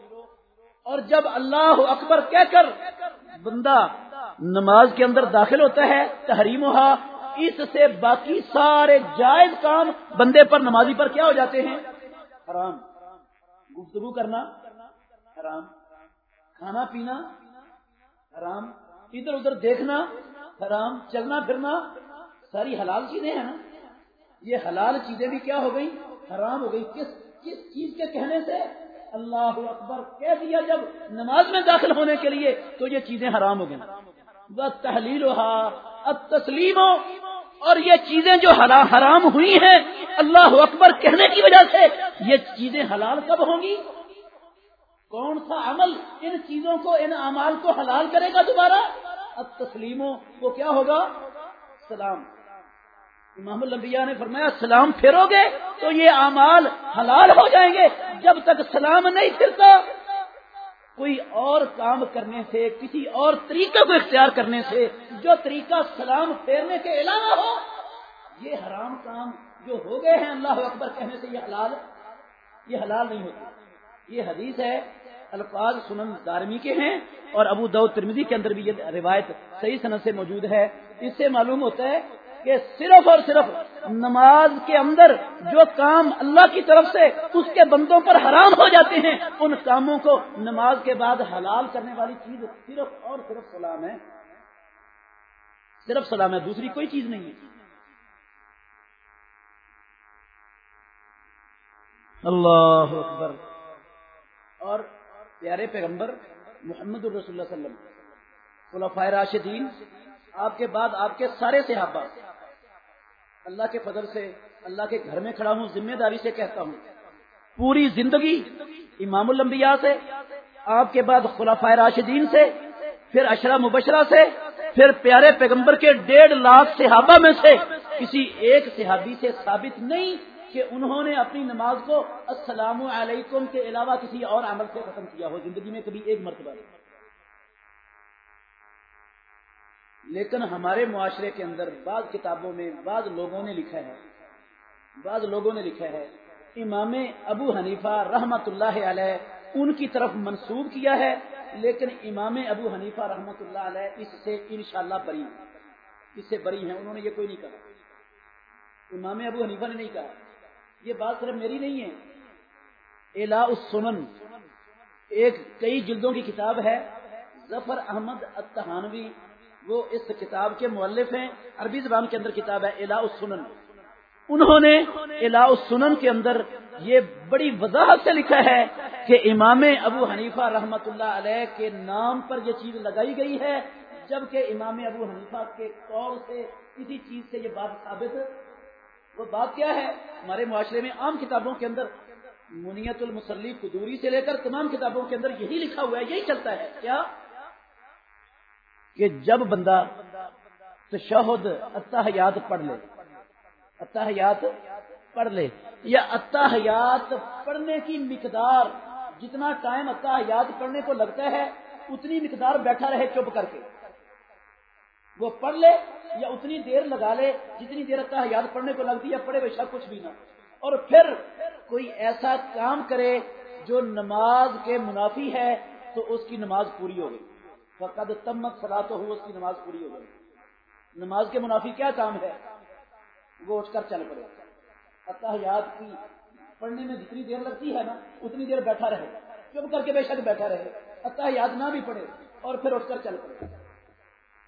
اور جب اللہ اکبر کہہ کر بندہ نماز کے اندر داخل ہوتا ہے تحریم اس سے باقی سارے جائز کام بندے پر نمازی پر کیا ہو جاتے ہیں؟ حرام۔ گفتگو کرنا حرام۔ کھانا پینا، حرام۔ ادھر ادھر دیکھنا، حرام۔ چلنا پھرنا، ساری حلال چیزیں ہیں نا۔ یہ حلال چیزیں بھی کیا ہو گئی حرام ہو گئی کس کس چیز کے کہنے سے؟ اللہ اکبر۔ کہہ دیا جب نماز میں داخل ہونے کے لیے تو یہ چیزیں حرام ہو گئی بس تحلیل اب تسلیم ہو۔ اور یہ چیزیں جو حرام ہوئی ہیں، اللہ اکبر کہنے کی وجہ سے یہ چیزیں حلال کب ہوں گی؟ کون سا عمل ان چیزوں کو، ان اعمال کو حلال کرے گا دوبارہ؟ اب تسلیموں کو کیا ہوگا؟ سلام۔ امام الانبیاء نے فرمایا، سلام پھیرو گے تو یہ اعمال حلال ہو جائیں گے۔ جب تک سلام نہیں پھرتا، کوئی اور کام کرنے سے، کسی اور طریقے کو اختیار کرنے سے، جو طریقہ سلام پھیرنے کے علاوہ ہو، یہ حرام کام جو ہو گئے ہیں، اللہ اکبر کہنے سے یہ حلال یہ حلال نہیں ہوتی۔ یہ حدیث ہے الفاظ سنن دارمی کے ہیں اور ابو دو ترمیزی کے اندر بھی یہ روایت صحیح صنعت سے موجود ہے۔ اس سے معلوم ہوتا ہے کہ صرف اور صرف نماز کے اندر جو کام اللہ کی طرف سے اس کے بندوں پر حرام ہو جاتے ہیں، ان کاموں کو نماز کے بعد حلال کرنے والی چیز صرف اور صرف سلام ہے۔ صرف سلام ہے، دوسری کوئی چیز نہیں ہے۔ اللہ اکبر۔ اور پیارے پیغمبر محمد الرسول اللہ وسلم، خلفائے راشدین، آپ کے بعد آپ کے سارے صحابہ، اللہ کے فضل سے، اللہ کے گھر میں کھڑا ہوں، ذمہ داری سے کہتا ہوں، پوری زندگی امام الانبیاء سے، آپ کے بعد خلفائے راشدین سے، پھر اشرا مبشرہ سے، پھر پیارے پیغمبر کے ڈیڑھ لاکھ صحابہ میں سے کسی ایک صحابی سے ثابت نہیں کہ انہوں نے اپنی نماز کو السلام علیکم کے علاوہ کسی اور عمل سے ختم کیا ہو، زندگی میں کبھی ایک مرتبہ لیکن ہمارے معاشرے کے اندر بعض کتابوں میں بعض لوگوں نے لکھا ہے، بعض لوگوں نے لکھا ہے، امام ابو حنیفہ رحمت اللہ علیہ ان کی طرف منسوب کیا ہے، لیکن امام ابو حنیفہ رحمت اللہ علیہ اس سے انشاءاللہ بری اس سے بری ہیں، انہوں نے یہ کوئی نہیں کہا۔ امام ابو حنیفہ نے نہیں کہا۔ یہ بات صرف میری نہیں ہے۔ الا السنن، ایک کئی جلدوں کی کتاب ہے۔ ظفر احمد اتحانوی وہ اس کتاب کے مؤلف ہیں۔ عربی زبان کے اندر کتاب ہے الا السنن۔ انہوں نے الا السنن کے اندر یہ بڑی وضاحت سے لکھا ہے کہ امام ابو حنیفہ رحمت اللہ علیہ کے نام پر یہ چیز لگائی گئی ہے، جبکہ امام ابو حنیفہ کے طور سے کسی چیز سے یہ بات ثابت وہ بات کیا ہے؟ ہمارے معاشرے میں عام کتابوں کے اندر منیت المسلی قدوری سے لے کر تمام کتابوں کے اندر یہی لکھا ہوا ہے، یہی چلتا ہے۔ کیا؟ کہ جب بندہ تشہد اتحیات پڑھ لے۔ اتحیات پڑھ لے۔ یا اتحیات پڑھنے کی مقدار، جتنا ٹائم اتحیات پڑھنے کو لگتا ہے، اتنی مقدار بیٹھا رہے چپ کر کے۔ وہ پڑھ لے یا اتنی دیر لگا لے جتنی دیر اتا یاد پڑھنے کو لگتی ہے، پڑھے بے شک کچھ بھی نہ اور پھر کوئی ایسا کام کرے جو نماز کے منافی ہے تو اس کی نماز پوری ہو گئی۔ فقد تمت سلا تو ہو اس کی نماز پوری ہو گئی۔ نماز کے منافی کیا کام ہے؟ وہ اٹھ کر چل پڑے۔ اتحیات کی، پڑھنے میں جتنی دیر لگتی ہے نا، اتنی دیر بیٹھا رہے۔ چپ کر کے بے شک بیٹھا رہے۔ اتحیات نہ بھی پڑے اور پھر اٹھ کر چل پڑے۔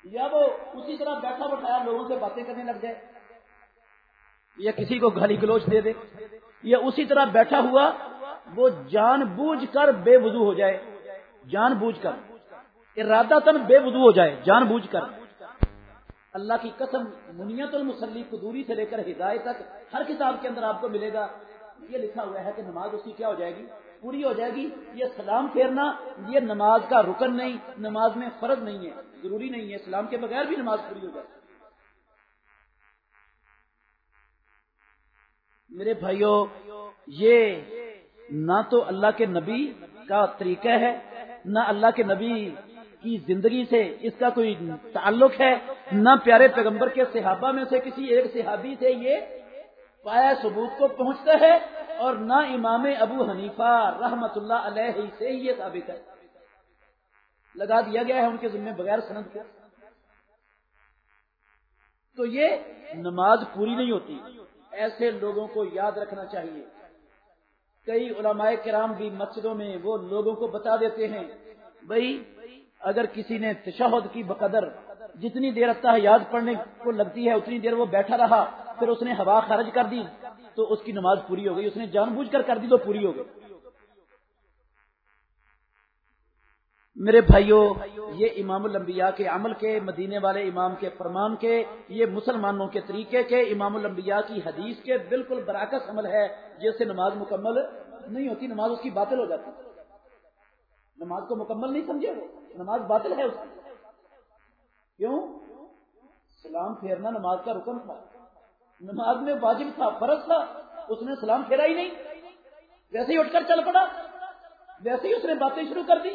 یا وہ اسی طرح بیٹھا بٹھایا لوگوں سے باتیں کرنے لگ جائے۔ یا کسی کو گالی گلوچ دے دے۔ یا اسی طرح بیٹھا ہوا وہ جان بوجھ کر بے وضو ہو جائے۔ جان بوجھ کر۔ ارادہ تن بے وضو ہو جائے۔ جان بوجھ کر۔ اللہ کی قسم منیت المسلی کو دوری سے لے کر ہدایت تک ہر کتاب کے اندر آپ کو ملے گا۔ یہ لکھا ہوا ہے کہ نماز اس کی کیا ہو جائے گی؟ پوری ہو جائے گی، یہ سلام پھیرنا، یہ نماز کا رکن نہیں، نماز میں فرض نہیں ہے، ضروری نہیں ہے اسلام کے بغیر بھی نماز پوری ہو جائے میرے بھائیوں یہ نہ تو اللہ کے نبی کا طریقہ ہے، نہ اللہ کے نبی کی زندگی سے اس کا کوئی تعلق ہے، نہ پیارے پیغمبر کے صحابہ میں سے کسی ایک صحابی سے یہ پایا ثبوت کو پہنچتا ہے اور نہ امام ابو حنیفہ رحمت اللہ علیہ سے ہی یہ ثابت ہے۔ لگا دیا گیا ہے ان کے ذمہ بغیر سند کے تو یہ نماز پوری نہیں ہوتی۔ ایسے لوگوں کو یاد رکھنا چاہیے۔ کئی علماء کرام بھی مسجدوں میں وہ لوگوں کو بتا دیتے ہیں بھائی اگر کسی نے تشہد کی بقدر جتنی دیر رکھتا ہے یاد پڑھنے کو لگتی ہے، اتنی دیر وہ بیٹھا رہا۔ پھر اس نے ہوا خارج کر دی، تو اس کی نماز پوری ہو گئی، اس نے جان بوجھ کر کر دی، تو پوری ہو گئی۔ میرے بھائیوں یہ امام الانبیاء کے عمل کے، مدینے والے امام کے فرمان کے، یہ مسلمانوں کے طریقے کے، امام الانبیاء کی حدیث کے بالکل براکس عمل ہے، جس سے نماز مکمل نہیں ہوتی، نماز اس کی باطل ہو جاتی۔ نماز کو مکمل نہیں سمجھے وہ، نماز باطل ہے اس کی۔ کیوں؟ سلام پھیرنا نماز کا رکن تھا۔ نماز میں واجب تھا، فرض تھا، اس نے سلام پھیرا ہی نہیں۔ ویسے ہی اٹھ کر چل پڑا۔ ویسے ہی اس نے باتیں شروع کر دی۔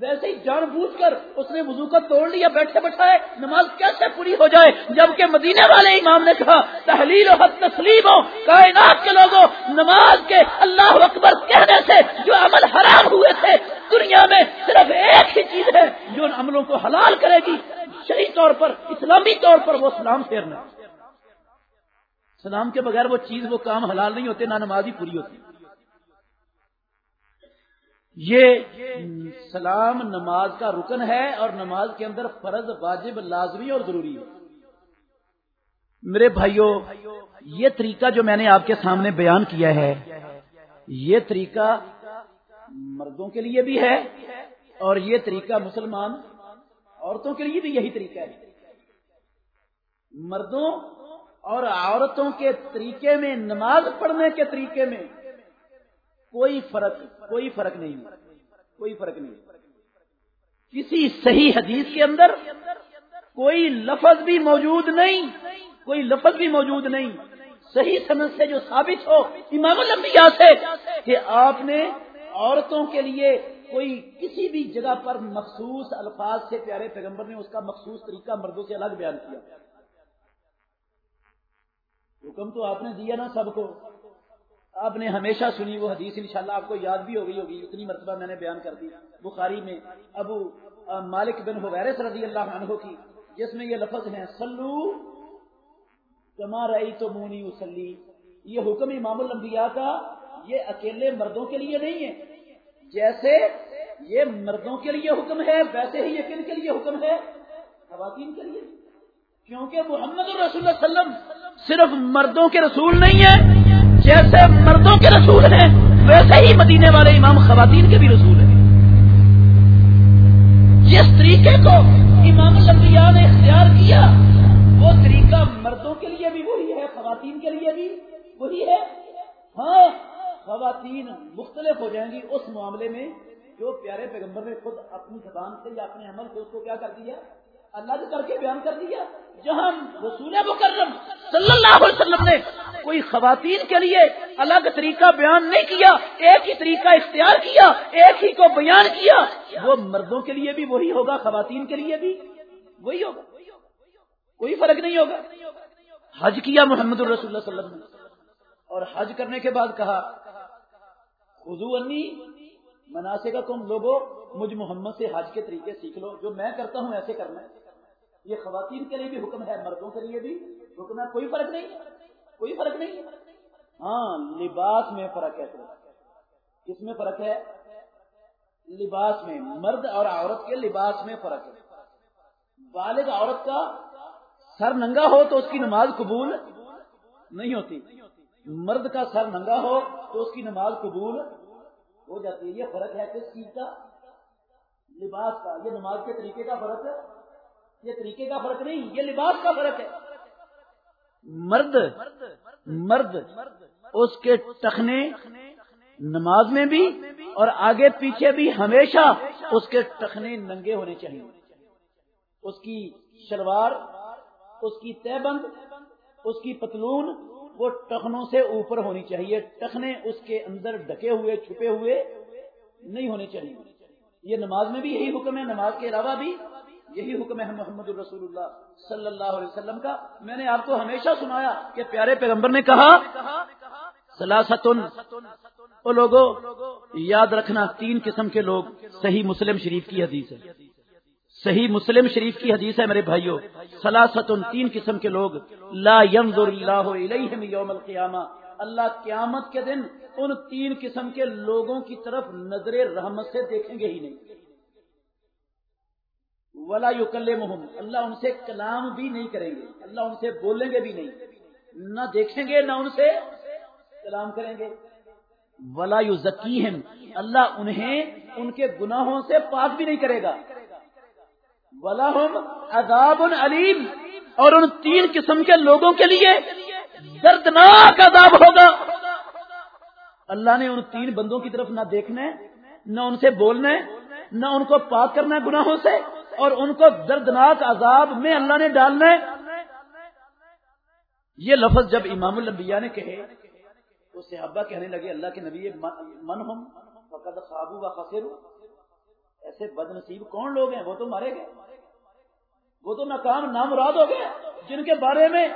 ویسے ہی جان بوجھ کر اس نے وضو کا توڑ لیا بیٹھے بٹھائے۔ نماز کیسے پوری ہو جائے؟ جبکہ مدینے والے امام نے کہا، تحلیل و حد تسلیم ہو۔ کائنات کے لوگوں، نماز کے اللہ اکبر کہنے سے جو عمل حرام ہوئے تھے، دنیا میں صرف ایک ہی چیز ہے، جو ان عملوں کو حلال کرے گی۔ صحیح طور پر، اسلامی طور پر وہ سلام پھیرنا۔ سلام کے بغیر وہ چیز، وہ کام حلال نہیں ہوتے، نہ نماز ہی پوری ہوتی۔ یہ سلام نماز کا رکن ہے اور نماز کے اندر فرض واجب لازمی اور ضروری ہے۔ میرے بھائیوں یہ طریقہ جو میں نے آپ کے سامنے بیان کیا ہے، یہ طریقہ مردوں کے لیے بھی ہے اور یہ طریقہ مسلمان عورتوں کے لیے بھی یہی طریقہ ہے۔ مردوں اور عورتوں کے طریقے میں، نماز پڑھنے کے طریقے میں کوئی فرق کوئی فرق نہیں، کوئی فرق نہیں۔ کسی صحیح حدیث کے اندر کوئی لفظ بھی موجود نہیں، کوئی لفظ بھی موجود نہیں۔ صحیح سمجھ سے جو ثابت ہو، امام الانبیاء سے، کہ آپ نے عورتوں کے لیے کوئی کسی بھی جگہ پر مخصوص الفاظ سے پیارے پیغمبر نے اس کا مخصوص طریقہ مردوں سے الگ بیان کیا۔ حکم تو آپ نے دیا نا سب کو۔ آپ نے ہمیشہ سنی وہ حدیث، انشاءاللہ آپ کو یاد بھی ہو گئی ہوگی۔ اتنی مرتبہ میں نے بیان کر دی۔ بخاری میں ابو مالک بن حویرس رضی اللہ عنہ کی، جس میں یہ لفظ ہیں سلو کما رہی تو مونی وسلی یہ حکم امام الانبیاء کا یہ اکیلے مردوں کے لیے نہیں ہے۔ جیسے یہ مردوں کے لیے حکم ہے، ویسے ہی یہ کن کے لیے حکم ہے؟ خواتین کے لیے۔ کیونکہ محمد الرسول اللہ علیہ وسلم صرف مردوں کے رسول نہیں ہے جیسے مردوں کے رسول ہیں، ویسے ہی مدینے والے امام خواتین کے بھی رسول ہیں۔ جس طریقے کو امام الانبیاء نے اختیار کیا، وہ طریقہ مردوں کے لیے بھی وہی ہے، خواتین کے لیے بھی وہی ہے۔ ہاں خواتین مختلف ہو جائیں گی اس معاملے میں جو پیارے پیغمبر نے خود اپنی زبان سے یا اپنے عمل سے اس کو کیا کر دیا؟ الگ کر کے بیان کر دیا جہاں رسول مکرم صلی اللہ علیہ وسلم نے کوئی خواتین کے لیے الگ طریقہ بیان نہیں کیا، ایک ہی طریقہ اختیار کیا، ایک ہی کو بیان کیا، وہ مردوں کے لیے بھی وہی ہوگا، خواتین کے لیے بھی وہی ہوگا، کوئی فرق نہیں ہوگا۔ حج کیا محمد الرسول اللہ صلی اللہ علیہ وسلم اور حج کرنے کے بعد کہا خزو انی مناسے کا تم لوگوں مجھ محمد سے حج کے طریقے سیکھ لو، جو میں کرتا ہوں ایسے کرنا ہے۔ یہ خواتین کے لیے بھی حکم ہے، مردوں کے لیے بھی حکم ہے کوئی فرق نہیں، کوئی فرق نہیں۔ ہاں لباس میں فرق ہے کس میں فرق ہے؟ لباس میں۔ مرد اور عورت کے لباس میں فرق ہے۔ بالغ عورت کا سر ننگا ہو تو اس کی نماز قبول نہیں ہوتی۔ مرد کا سر ننگا ہو تو اس کی نماز قبول ہو جاتی ہے۔ یہ فرق ہے کس چیز کا؟ لباس کا۔ یہ نماز کے طریقے کا فرق ہے۔ یہ طریقے کا فرق نہیں، یہ لباس کا فرق ہے۔ مرد مرد، اس کے ٹخنے نماز میں بھی اور آگے پیچھے بھی ہمیشہ اس کے ٹخنے ننگے ہونے چاہیے۔ اس کی شلوار، اس کی تے بند، اس کی پتلون وہ ٹخنوں سے اوپر ہونی چاہیے۔ ٹخنے اس کے اندر ڈکے ہوئے، چھپے ہوئے نہیں ہونے چاہیے۔ یہ نماز میں بھی یہی حکم ہے، نماز کے علاوہ بھی یہی حکم ہے محمد الرسول اللہ صلی اللہ علیہ وسلم کا۔ میں نے آپ کو ہمیشہ سنایا کہ پیارے پیغمبر نے کہا سلاستن وہ لوگوں یاد رکھنا تین قسم کے لوگ، صحیح مسلم شریف کی حدیث ہے۔ صحیح مسلم شریف کی حدیث ہے میرے بھائیوں سلاستن تین قسم کے لوگ۔ لا ينظر اللہ الیہم یوم القیامہ۔ اللہ قیامت کے دن ان تین قسم کے لوگوں کی طرف نظر رحمت سے دیکھیں گے ہی نہیں۔ ولا یو محمد اللہ ان سے کلام بھی نہیں کریں گے، اللہ ان سے بولیں گے بھی نہیں۔ نہ دیکھیں گے، نہ ان سے کلام کریں گے۔ ولا یو اللہ انہیں ان کے گناہوں سے پاک بھی نہیں کرے گا۔ ولا ہم عذاب علیم، اور ان تین قسم کے لوگوں کے لیے دردناک عذاب ہوگا۔ اللہ نے ان تین بندوں کی طرف نہ دیکھنا ہے نہ ان سے بولنا ہے نہ ان کو پاک کرنا ہے گناہوں سے۔ اور ان کو دردناک عذاب میں اللہ نے ڈالنا ہے۔ یہ لفظ جب امام الانبیاء نے کہے، تو صحابہ کہنے لگے، اللہ کے نبی، من ہم خوابو و خسر ایسے بد نصیب کون لوگ ہیں؟ وہ تو مارے گئے۔ وہ تو ناکام، نامراد ہو گئے۔ جن کے بارے میں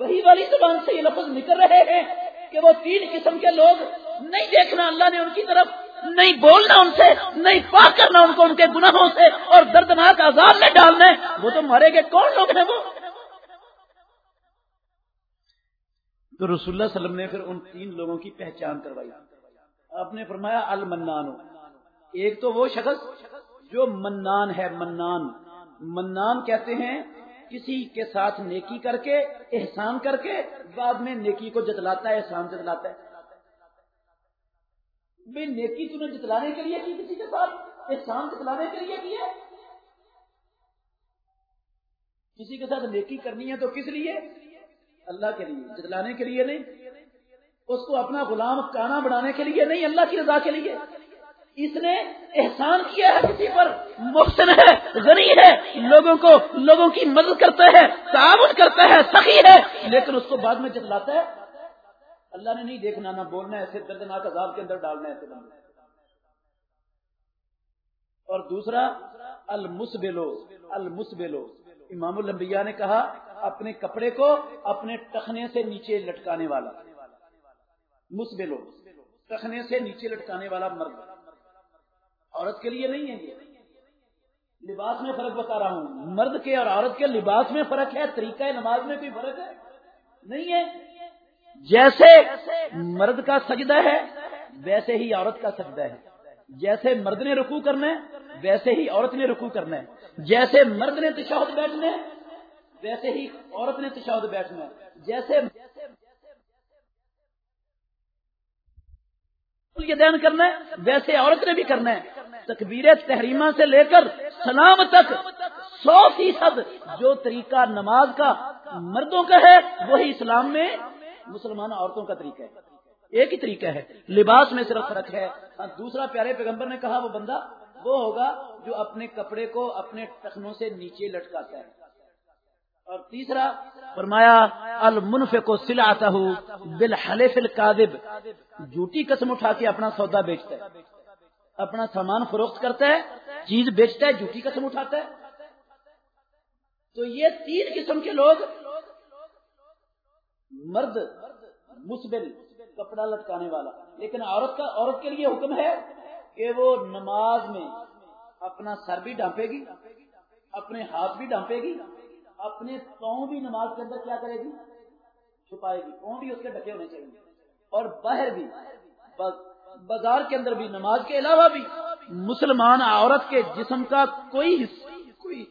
وہی والی زبان سے یہ لفظ نکل رہے ہیں کہ وہ تین قسم کے لوگ نہیں دیکھنا۔ اللہ نے ان کی طرف نہیں بولنا ان سے، نہیں پاک کرنا ان کو، ان کے گناہوں سے اور دردناک عذاب میں ڈالنا وہ تو مرے گے کون لوگ ہیں وہ؟ تو رسول اللہ علیہ وسلم نے پھر ان تین لوگوں کی پہچان کروائی۔ آپ نے فرمایا المنان ایک تو وہ شخص جو منان ہے، منان۔ منان کہتے ہیں کسی کے ساتھ نیکی کر کے، احسان کر کے، بعد میں نیکی کو جتلاتا ہے، احسان جتلاتا ہے۔ بھائی نیکی تمہیں جتلانے کے لیے کی کسی کے ساتھ؟ احسان جتلانے کے لیے کی ہے؟ کسی کے ساتھ نیکی کرنی ہے تو کس لیے؟ اللہ کے لیے، جتلانے کے لیے نہیں۔ اس کو اپنا غلام کانا بنانے کے لیے نہیں، اللہ کی رضا کے لیے۔ اس نے احسان کیا ہے کسی پر۔ محسن ہے، غنی ہے۔ لوگوں کو، لوگوں کی مدد کرتا ہے، تعاون کرتا ہے، سخی ہے۔ لیکن اس کو بعد میں جتلاتا ہے۔ اللہ نے نہیں دیکھنا، نہ بولنا ایسے دردناک عذاب کے اندر ڈالنا ایسے بندے اور دوسرا، المسبلو المسبلو۔ امام الانبیاء نے کہا، اپنے کپڑے کو اپنے ٹخنے سے نیچے لٹکانے والا۔ مسبلو، ٹخنے سے نیچے لٹکانے والا مرد۔ عورت کے لیے نہیں ہے یہ۔ لباس میں فرق بتا رہا ہوں۔ مرد کے اور عورت کے لباس میں فرق ہے، طریقہ نماز میں کوئی فرق ہے۔ نہیں ہے۔ جیسے مرد کا سجدہ ہے، ویسے ہی عورت کا سجدہ ہے۔ جیسے مرد نے رکو کرنا ہے، ویسے ہی عورت نے رکو کرنا ہے۔ جیسے مرد نے تشہد بیٹھنا ہے، ویسے ہی عورت نے تشہد بیٹھنا ہے۔ جیسے دین کرنا ہے، ویسے عورت نے بھی کرنا ہے۔ تکبیر تحریمہ سے لے کر سلام تک، سو فیصد جو طریقہ نماز کا مردوں کا ہے، وہی اسلام میں مسلمان عورتوں کا طریقہ ہے۔ ایک ہی طریقہ ہے۔ لباس میں صرف فرق ہے۔ دوسرا پیارے پیغمبر نے کہا وہ بندہ وہ ہوگا جو اپنے کپڑے کو اپنے ٹخنوں سے نیچے لٹکاتا ہے۔ اور تیسرا، فرمایا المنف کو سلا آتا ہوں بالحلف القادب جھوٹی قسم اٹھا کے اپنا سودا بیچتا ہے۔ اپنا سامان فروخت کرتا ہے، چیز بیچتا ہے، جھوٹی قسم اٹھاتا ہے۔ تو یہ تین قسم کے لوگ مرد، مسبل، کپڑا لٹکانے والا۔ لیکن عورت کا، عورت کے لیے حکم ہے کہ وہ نماز میں اپنا سر بھی ڈانپے گی، اپنے ہاتھ بھی ڈانپے گی، اپنے پاؤں بھی نماز کے اندر کیا کرے گی؟ چھپائے گی۔ پاؤں بھی اس کے ڈھکے ہونے چاہیے۔ اور باہر بھی بازار کے اندر بھی، نماز کے علاوہ بھی مسلمان عورت کے جسم کا کوئی حصہ، کوئی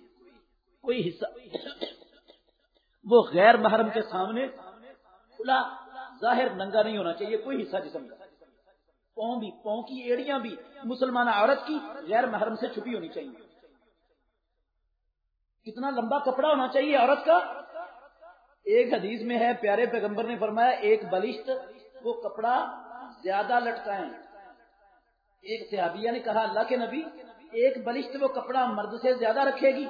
کوئی حصہ وہ غیر محرم کے سامنے کھلا، ظاہر ننگا نہیں ہونا چاہیے، کوئی حصہ جسم کا۔ پاؤں بھی پاؤں کی ایڑیاں بھی، مسلمان عورت کی غیر محرم سے چھپی ہونی چاہیے۔ کتنا لمبا کپڑا ہونا چاہیے عورت کا۔ ایک حدیث میں ہے، پیارے پیغمبر نے فرمایا، ایک بلشت وہ کپڑا زیادہ لٹکائیں۔ ایک صحابیہ نے کہا، اللہ کے نبی، ایک بلشت وہ کپڑا مرد سے زیادہ رکھے گی۔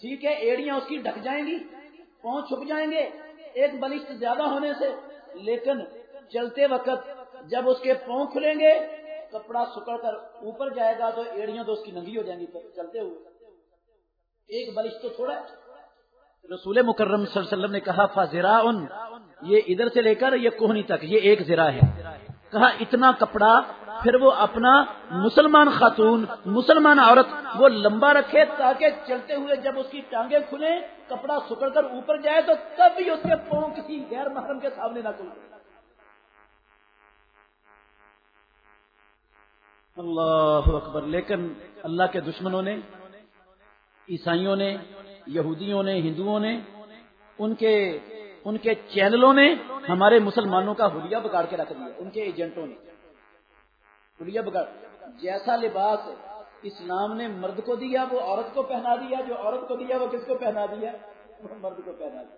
ٹھیک ہے، ایڑیاں اس کی ڈھک جائیں گی، پاؤں چھپ جائیں گے ایک بلشت زیادہ ہونے سے، لیکن چلتے وقت جب اس کے پاؤں کھلیں گے، کپڑا سکڑ کر اوپر جائے گا تو ایڑیاں تو اس کی ننگی ہو جائیں گی چلتے ہوئے۔ ایک بلشت تو تھوڑا رسول مکرم صلی اللہ علیہ وسلم نے کہا فضرا یہ ادھر سے لے کر، یہ کوہنی تک، یہ ایک زرا ہے۔ کہا اتنا کپڑا، پھر وہ اپنا مسلمان خاتون، مسلمان عورت، وہ لمبا رکھے تاکہ چلتے ہوئے جب اس کی ٹانگیں کھلے کپڑا سکڑ کر اوپر جائے تو تب بھی اس کے پاؤں کسی غیر محرم کے سامنے نہ کھلے۔ اللہ اکبر۔ لیکن اللہ کے دشمنوں نے، عیسائیوں نے، یہودیوں نے، ہندوؤں نے، ان کے ان کے چینلوں نے ہمارے مسلمانوں کا حلیہ بگاڑ کے رکھ دیا، ان کے ایجنٹوں نے۔ حلیہ بگاڑ۔ جیسا لباس اسلام نے مرد کو دیا، وہ عورت کو پہنا دیا، جو عورت کو دیا، وہ کس کو پہنا دیا؟ وہ مرد کو پہنا دیا۔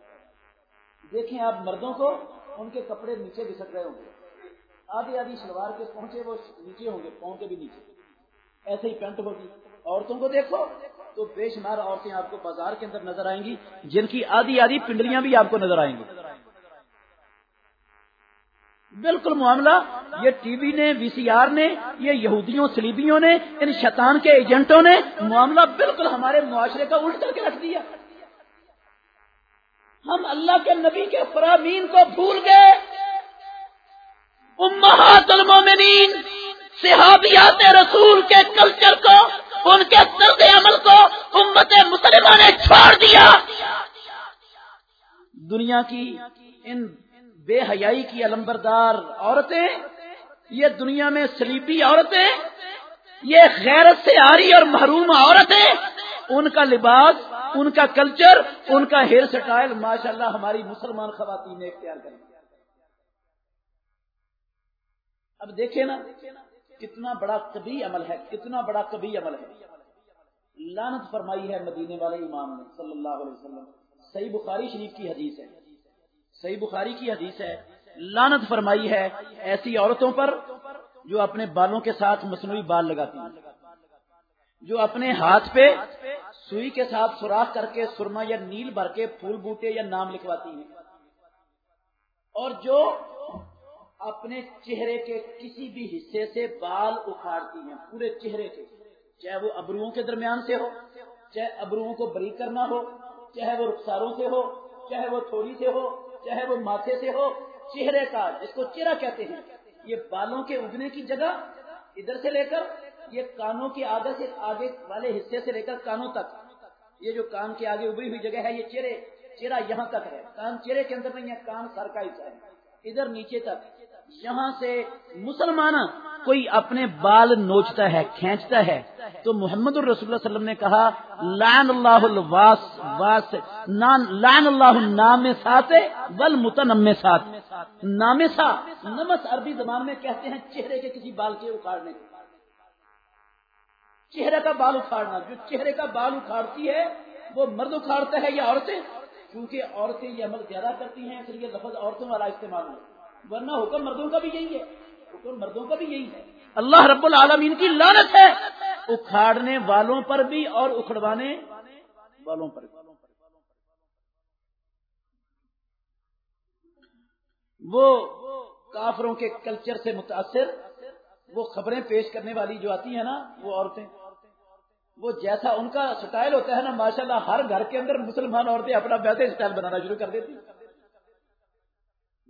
دیکھیں آپ مردوں کو، ان کے کپڑے نیچے گھسک رہے ہوں گے۔ آدھی آدھی شلوار کے پہنچے، وہ نیچے ہوں گے پاؤں کے بھی نیچے۔ ایسے ہی پینٹ ہوگی۔ عورتوں کو دیکھو، تو بے شمار عورتیں آپ کو بازار کے اندر نظر آئیں گی، جن کی آدھی آدھی پنڈلیاں بھی آپ کو نظر آئیں گی۔ بالکل معاملہ، یہ ٹی وی نے، وی سی آر نے، یہ یہودیوں سلیبیوں نے، ان شیطان کے ایجنٹوں نے معاملہ بالکل ہمارے معاشرے کا الٹ کر کے رکھ دیا۔ ہم اللہ کے نبی کے فرامین کو بھول گئے۔ امہات المومنین، صحابیات رسول کے کلچر کو، ان کے طرز عمل کو امت مسلمہ نے چھوڑ دیا۔ دنیا کی ان بے حیائی کی علمبردار عورتیں، یہ دنیا میں سلیبی عورتیں، یہ غیرت سے آری اور محروم عورتیں، ان کا لباس، ان کا کلچر، ان کا ہیئر سٹائل ماشاء اللہ ہماری مسلمان خواتین نے اختیار کر اب دیکھیں نا، کتنا بڑا کبھی عمل ہے، کتنا بڑا کبھی عمل ہے۔ لانت فرمائی ہے مدینے والے امام نے، صلی اللہ علیہ وسلم۔ صحیح بخاری شریف کی حدیث ہے۔ صحیح بخاری کی حدیث ہے لانت فرمائی ہے ایسی عورتوں پر جو اپنے بالوں کے ساتھ مصنوعی بال لگاتی ہیں۔ جو اپنے ہاتھ پہ سوئی کے ساتھ سوراخ کر کے سرما یا نیل بھر کے پھول بوٹے یا نام لکھواتی ہیں۔ اور جو اپنے چہرے کے کسی بھی حصے سے بال اکھاڑتی ہیں، پورے چہرے کے، چاہے وہ ابروؤں کے درمیان سے ہو، چاہے ابروؤں کو بریک کرنا ہو، چاہے وہ رخساروں سے ہو، چاہے وہ تھوڑی سے ہو چاہے وہ ماتھے سے ہو، چہرے کا اس کو چہرہ کہتے ہیں۔ یہ بالوں کے اگنے کی جگہ ادھر سے لے کر، یہ کانوں کے آگے سے آگے والے حصے سے لے کر کانوں تک۔ یہ جو کان کے آگے ابری ہوئی جگہ ہے، یہ چہرے، چہرہ یہاں تک ہے۔ کان چہرے کے اندر نہیں ہے، کان سر کا حصہ ہے۔ ادھر نیچے تک۔ یہاں سے مسلمان کوئی اپنے بال نوچتا ہے، کھینچتا ہے۔ تو محمد الرسول اللہ علیہ وسلم نے کہا لان اللہ الواس، واس لان اللہ نام سات بل متنم سات نام سا، نمس عربی زبان میں کہتے ہیں چہرے کے کسی بال کے اکھاڑنے۔ چہرے کا بال اکھاڑنا، جو چہرے کا بال اکھاڑتی ہے، وہ مرد اکھاڑتا ہے یا عورتیں؟ کیونکہ عورتیں یہ عمل زیادہ کرتی ہیں، اس لیے لفظ عورتوں والا استعمال ہے۔ ورنہ حکم مردوں کا بھی یہی ہے۔ حکم مردوں کا بھی یہی ہے۔ اللہ رب العالمین کی لانت ہے۔ اکھاڑنے والوں پر بھی اور اکھڑوانے والوں پر بھی۔ وہ کافروں کے کلچر سے متاثر، وہ خبریں پیش کرنے والی جو آتی ہیں نا، وہ عورتیں۔ وہ جیسا ان کا سٹائل ہوتا ہے نا، ماشاءاللہ ہر گھر کے اندر مسلمان عورتیں اپنا ویسے اسٹائل بنانا شروع کر دیتی۔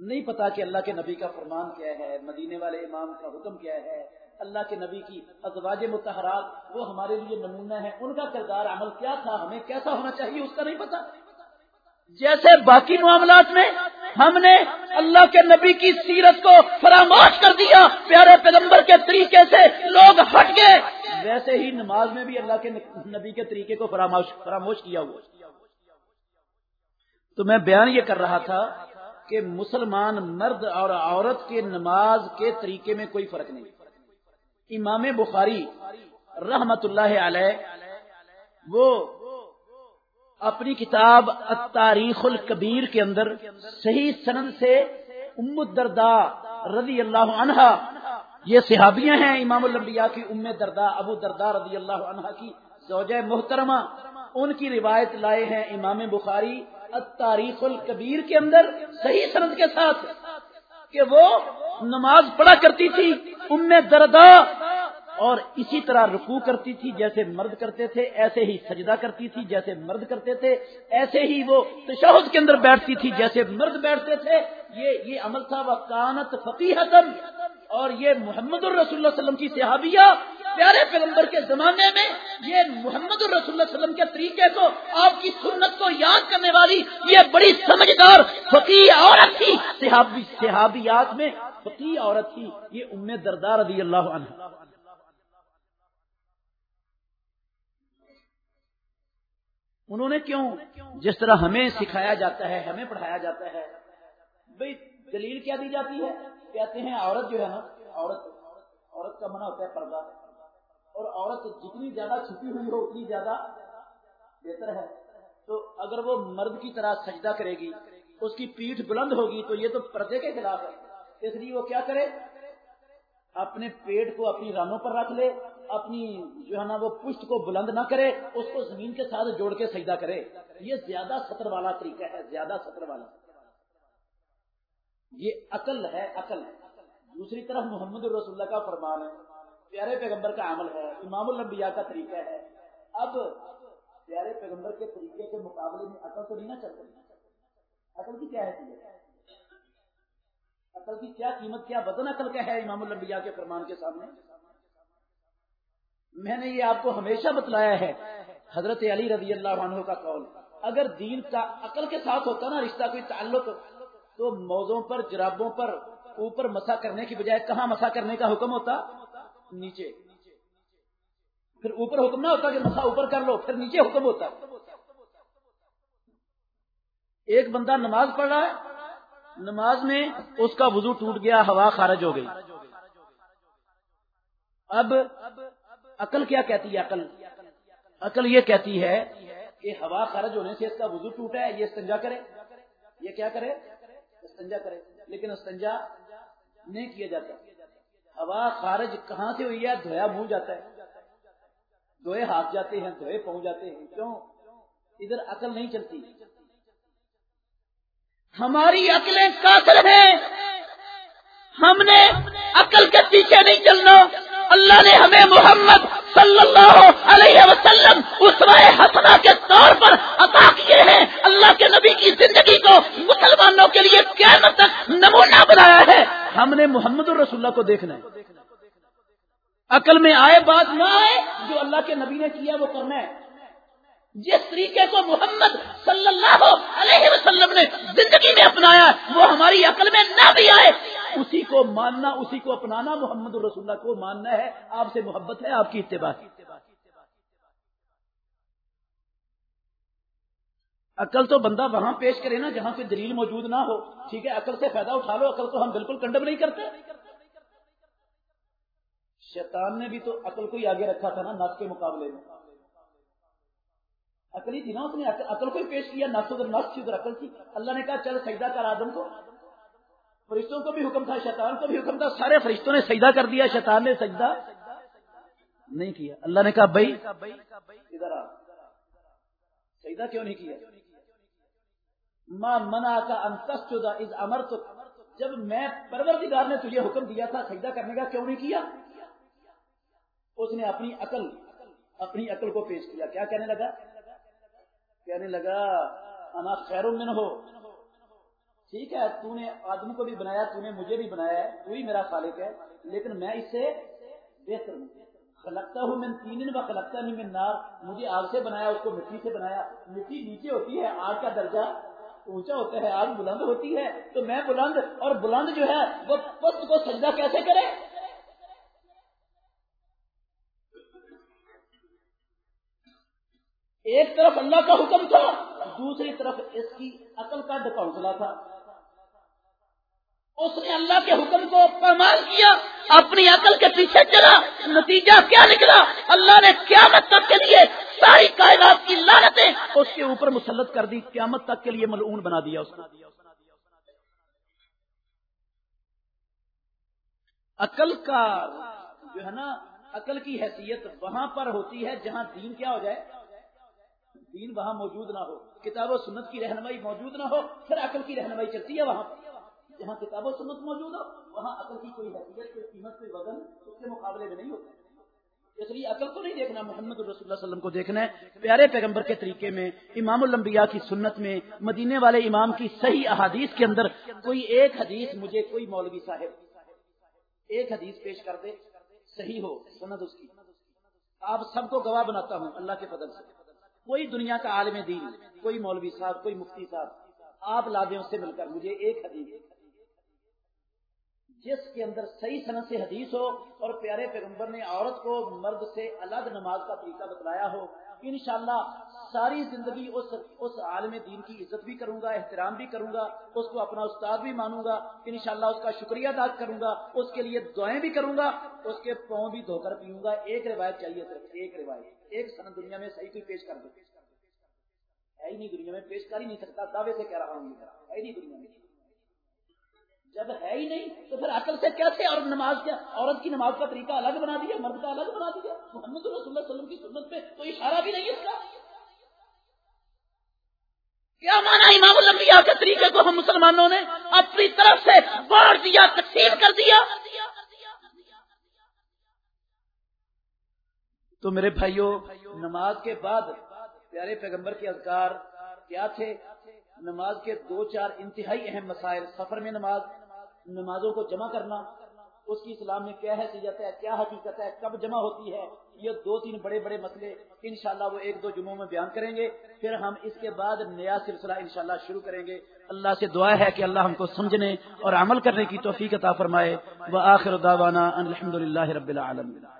نہیں پتا کہ اللہ کے نبی کا فرمان کیا ہے، مدینے والے امام کا حکم کیا ہے۔ اللہ کے نبی کی ازواج متحرات وہ ہمارے لیے نمونہ ہے ان کا کردار عمل کیا تھا؟ ہمیں کیسا ہونا چاہیے؟ اس کا نہیں پتا۔ جیسے باقی معاملات میں ہم نے اللہ کے نبی کی سیرت کو فراموش کر دیا، پیارے پیغمبر کے طریقے سے لوگ ہٹ گئے۔ ویسے ہی نماز میں بھی اللہ کے نبی کے طریقے کو فراموش فراموش کیا ہوا۔ تو میں بیان یہ کر رہا تھا کہ مسلمان مرد اور عورت کے نماز کے طریقے میں کوئی فرق نہیں۔ امام بخاری رحمت اللہ علیہ وہ اپنی کتاب التاریخ الکبیر کے اندر صحیح سند سے ام الدردا رضی اللہ عنہا، یہ صحابیاں ہیں امام الانبیاء کی ام دردا ابو دردا رضی اللہ عنہا کی زوجہ محترمہ، ان کی روایت لائے ہیں امام بخاری تاریخ الکبیر کے اندر صحیح سند کے ساتھ کہ وہ نماز پڑھا کرتی تھی، ام دردا اور اسی طرح رکوع کرتی تھی جیسے مرد کرتے تھے، ایسے ہی سجدہ کرتی تھی جیسے مرد کرتے تھے، ایسے ہی وہ تشہد کے اندر بیٹھتی تھی جیسے مرد بیٹھتے تھے۔ یہ یہ عمل تھا وہ کانت فقیحت اور یہ محمد الرسول اللہ وسلم کی صحابیہ، پیارے پیغمبر کے زمانے میں یہ محمد الرسول اللہ وسلم کے طریقے کو، آپ کی سنت کو یاد کرنے والی یہ بڑی سمجھدار فقی عورت تھی۔ صحابی صحابیات میں فقی عورت تھی۔ یہ ام دردار رضی اللہ عنہ۔ انہوں نے کیوں؟ جس طرح ہمیں سکھایا جاتا ہے، ہمیں پڑھایا جاتا ہے۔ بھائی دلیل کیا دی جاتی ہے؟ کہتے ہیں عورت جو ہے نا، عورت عورت کا منع ہوتا ہے پردہ۔ اور عورت جتنی زیادہ چھپی ہوئی ہو، اتنی زیادہ بہتر ہے۔ تو اگر وہ مرد کی طرح سجدہ کرے گی، اس کی پیٹھ بلند ہوگی، تو یہ تو پردے کے خلاف ہے۔ اس لیے وہ کیا کرے؟ اپنے پیٹ کو اپنی رانوں پر رکھ لے، اپنی جو ہے نا، وہ پشت کو بلند نہ کرے، اس کو زمین کے ساتھ جوڑ کے سجدہ کرے۔ یہ زیادہ سطر والا طریقہ ہے، زیادہ سطر والا۔ یہ عقل ہے، عقل۔ دوسری طرف محمد الرسول اللہ کا فرمان ہے، پیارے پیغمبر کا عمل ہے، امام الانبیاء کا طریقہ ہے۔ اب پیارے پیغمبر کے طریقے کے مقابلے میں عقل تو نہیں نہ چل سکتی عقل کی کیا ہے؟ عقل کی کیا قیمت، کیا وزن عقل کا ہے امام الانبیاء کے فرمان کے سامنے؟ میں نے یہ آپ کو ہمیشہ بتلایا ہے، حضرت علی رضی اللہ عنہ کا قول۔ اگر دین کا، عقل کے ساتھ ہوتا نا، رشتہ کوئی تعلق تو موزوں پر، جرابوں پر اوپر مسا کرنے کی بجائے کہاں مسا کرنے کا حکم ہوتا؟ نیچے۔ پھر اوپر حکم نہ ہوتا کہ مسا اوپر کر لو، پھر نیچے حکم ہوتا۔ ایک بندہ نماز پڑھ رہا ہے، نماز میں اس کا وضو ٹوٹ گیا، ہوا خارج ہو گئی۔ اب عقل کیا کہتی ہے؟ عقل۔ عقل یہ کہتی ہے کہ ہوا خارج ہونے سے اس کا وضو ٹوٹا ہے، یہ استنجا کرے۔ یہ کیا کرے؟ استنجا کرے، لیکن استنجا نہیں کیا جاتا۔ ہوا خارج کہاں سے ہوئی ہے؟ دھویا بھول جاتا ہے۔ دھوئے ہاتھ جاتے ہیں، دھوئے پہنچ جاتے ہیں۔ کیوں؟ ادھر عقل نہیں چلتی۔ ہماری عقلیں کافر ہیں۔ ہم نے عقل کے پیچھے نہیں چلنا۔ اللہ نے ہمیں محمد صلی اللہ علیہ وسلم اس حسنا کے طور پر عطا کیے ہیں۔ اللہ کے نبی کی زندگی کو کے لیے کیا تک نمونہ بنایا ہے۔ ہم نے محمد الرسول اللہ کو دیکھنا ہے۔ عقل میں آئے بات نہ آئے، جو اللہ کے نبی نے کیا وہ کرنا ہے۔ جس طریقے کو محمد صلی اللہ علیہ وسلم نے زندگی میں اپنایا، وہ ہماری عقل میں نہ بھی آئے۔ اسی کو ماننا، اسی کو اپنانا محمد الرسول اللہ کو ماننا ہے۔ آپ سے محبت ہے، آپ کی اتباع عقل تو بندہ وہاں پیش کرے نا جہاں کوئی دلیل موجود نہ ہو، ٹھیک ہے؟ عقل سے فائدہ اٹھا لو، عقل تو ہم بالکل کنڈم نہیں کرتے۔ شیطان نے بھی تو عقل کو ہی آگے رکھا تھا نا، نس کے مقابلے میں۔ عقلی تھی نا اس نے، عقل کو ہی پیش کیا، نس ادھر نس تھی، ادھر عقل تھی۔ اللہ نے کہا، چل سجدہ کر آدم کو۔ فرشتوں کو بھی حکم تھا، شیطان کو بھی حکم تھا۔ سارے فرشتوں نے سجدہ کر دیا، شیطان نے سجدہ نہیں کیا۔ اللہ نے کہا، بھائی، ادھر آ۔ سجدہ کیوں نہیں کیا؟ ماں منا کا انتس از امر تو جب میں پروردگار نے تجھے حکم دیا تھا سجدہ کرنے کا، کیوں نہیں کیا؟ اس نے اپنی عقل اپنی عقل کو پیش کیا۔ کیا کہنے لگا؟ کہنے لگا انا خیر من ہو ٹھیک ہے، تو نے آدمی کو بھی بنایا، تو نے مجھے بھی بنایا ہے تو ہی میرا خالق ہے، لیکن میں اس سے بہتر ہوں۔ خلقتا ہوں میں تین دن کا خلقتا نہیں میں نار۔ مجھے آگ سے بنایا، اس کو مٹی سے بنایا۔ مٹی نیچے ہوتی ہے، آگ کا درجہ اونچا ہوتا ہے، آگ بلند ہوتی ہے، تو میں بلند اور بلند جو ہے، وہ پست کو سجدہ کیسے کرے؟ ایک طرف اللہ کا حکم تھا، دوسری طرف اس کی عقل کا ڈکاؤنسلا تھا۔ اس نے اللہ کے حکم کو پرمان کیا، اپنی عقل کے پیچھے چلا، نتیجہ کیا نکلا؟ اللہ نے قیامت تک کے لیے ساری کائنات کی لانتیں اس کے اوپر مسلط کر دی، قیامت تک کے لیے ملعون بنا دیا اس عقل کا جو ہے نا، عقل کی حیثیت وہاں پر ہوتی ہے جہاں دین کیا ہو جائے۔ دین وہاں موجود نہ ہو۔ کتاب و سنت کی رہنمائی موجود نہ ہو، پھر عقل کی رہنمائی چلتی ہے وہاں۔ جہاں کتاب و سنت موجود ہو، وہاں عقل کی کوئی حیثیت، کوئی قیمت، کوئی وزن اس کے مقابلے میں نہیں ہوتا اس عقل کو نہیں دیکھنا، محمد الرسول اللہ علیہ وسلم کو دیکھنا ہے۔ پیارے پیغمبر کے طریقے میں، امام الانبیاء کی سنت میں، مدینے والے امام کی صحیح احادیث کے اندر کوئی ایک حدیث مجھے کوئی مولوی صاحب ایک حدیث پیش کر دے، صحیح ہو، سند اس کی۔ آپ سب کو گواہ بناتا ہوں، اللہ کے فضل سے۔ کوئی دنیا کا عالم دین، کوئی مولوی صاحب، کوئی مفتی صاحب، آپ لادیں اس سے مل کر مجھے ایک حدیث جس کے اندر صحیح صنعت سے حدیث ہو اور پیارے پیغمبر نے عورت کو مرد سے الگ نماز کا طریقہ بتلایا ہو، انشاءاللہ ساری زندگی اس اس عالم دین کی عزت بھی کروں گا، احترام بھی کروں گا، اس کو اپنا استاد بھی مانوں گا، انشاءاللہ اس کا شکریہ ادا کروں گا، اس کے لیے دعائیں بھی کروں گا، اس کے پاؤں بھی دھو کر پیوں گا، ایک روایت چاہیے صرف ایک روایت، ایک سن دنیا میں صحیح کوئی پیش کر دو ہے ہی نہیں دنیا میں پیش کر ہی نہیں سکتا، دعوے سے کہہ رہا ہوں ہے ہی نہیں دنیا میں۔ جب ہے ہی نہیں تو پھر عقل سے کیسے اور نماز کیا؟ عورت کی نماز کا طریقہ الگ بنا دیا، مرد کا الگ بنا دیا۔ محمد اللہ صلی اللہ علیہ وسلم کی سنت پہ کوئی اشارہ بھی نہیں اس کا۔ کیا مانا امام الانبیاء کے طریقے کو ہم مسلمانوں نے؟ اپنی طرف سے بانٹ دیا، تقسیم کر دیا۔ تو میرے بھائیوں نماز کے بعد پیارے پیغمبر کے اذکار کیا تھے؟ نماز کے دو چار انتہائی اہم مسائل، سفر میں نماز نمازوں کو جمع کرنا، اس کی اسلام میں کیا حیثیت ہے، کیا حقیقت ہے، کب جمع ہوتی ہے، یہ دو تین بڑے بڑے مسئلے انشاءاللہ وہ ایک دو جمعوں میں بیان کریں گے، پھر ہم اس کے بعد نیا سلسلہ انشاءاللہ شروع کریں گے۔ اللہ سے دعا ہے کہ اللہ ہم کو سمجھنے اور عمل کرنے کی توفیق عطا فرمائے۔ وہ آخر داوانا الحمد للہ رب العالمین۔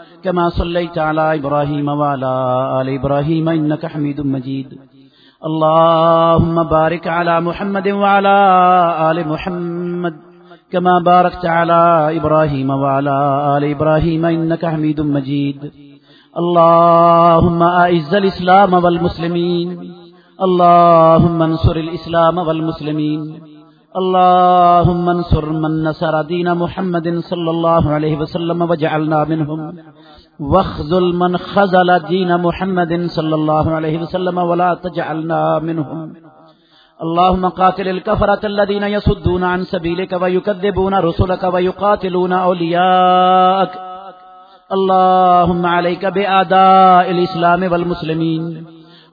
كما صليت على إبراهيم وعلى آل إبراهيم إنك حميد مجيد. اللهم بارك على محمد وعلى آل محمد كما باركت على إبراهيم وعلى آل إبراهيم إنك حميد مجيد. اللهم أعز الإسلام والمسلمين. اللهم انصر الإسلام والمسلمين. اللهم انصر من نصر دين محمد صلى الله عليه وسلم وجعلنا منهم. واخذل من خزل دين محمد صلى الله عليه وسلم ولا تجعلنا منهم. اللهم قاتل الكفرة الذين يصدون عن سبيلك ويكذبون رسلك ويقاتلون أولياءك. اللهم عليك بأعداء الإسلام والمسلمين.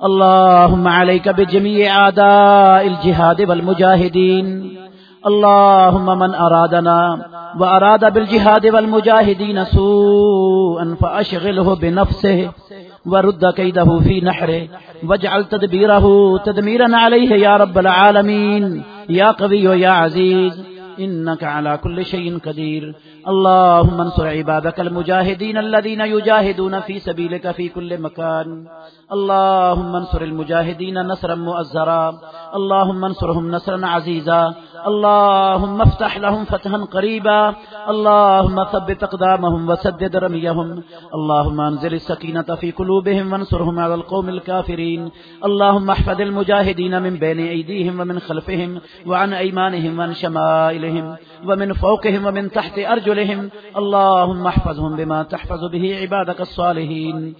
اللهم عليك بجميع أعداء الجهاد والمجاهدين. اللهم من أرادنا وأراد بالجهاد والمجاهدين سوءا فأشغله بنفسه ورد كيده في نحره واجعل تدبيره تدميرا عليه يا رب العالمين يا قوي يا عزيز إنك على كل شيء قدير اللهم انصر عبادك المجاهدين الذين يجاهدون في سبيلك في كل مكان. اللهم انصر المجاهدين نصرا مؤزرا. اللهم انصرهم نصرا عزيزا. اللهم افتح لهم فتحا قريبا. اللهم ثبت اقدامهم وسدد رميهم. اللهم انزل السكينة في قلوبهم وانصرهم على القوم الكافرين. اللهم احفظ المجاهدين من بين ايديهم ومن خلفهم وعن ايمانهم وعن شمائلهم. ومن فوقهم ومن تحت ارجلهم اللهم احفظهم بما تحفظ به عبادك الصالحين.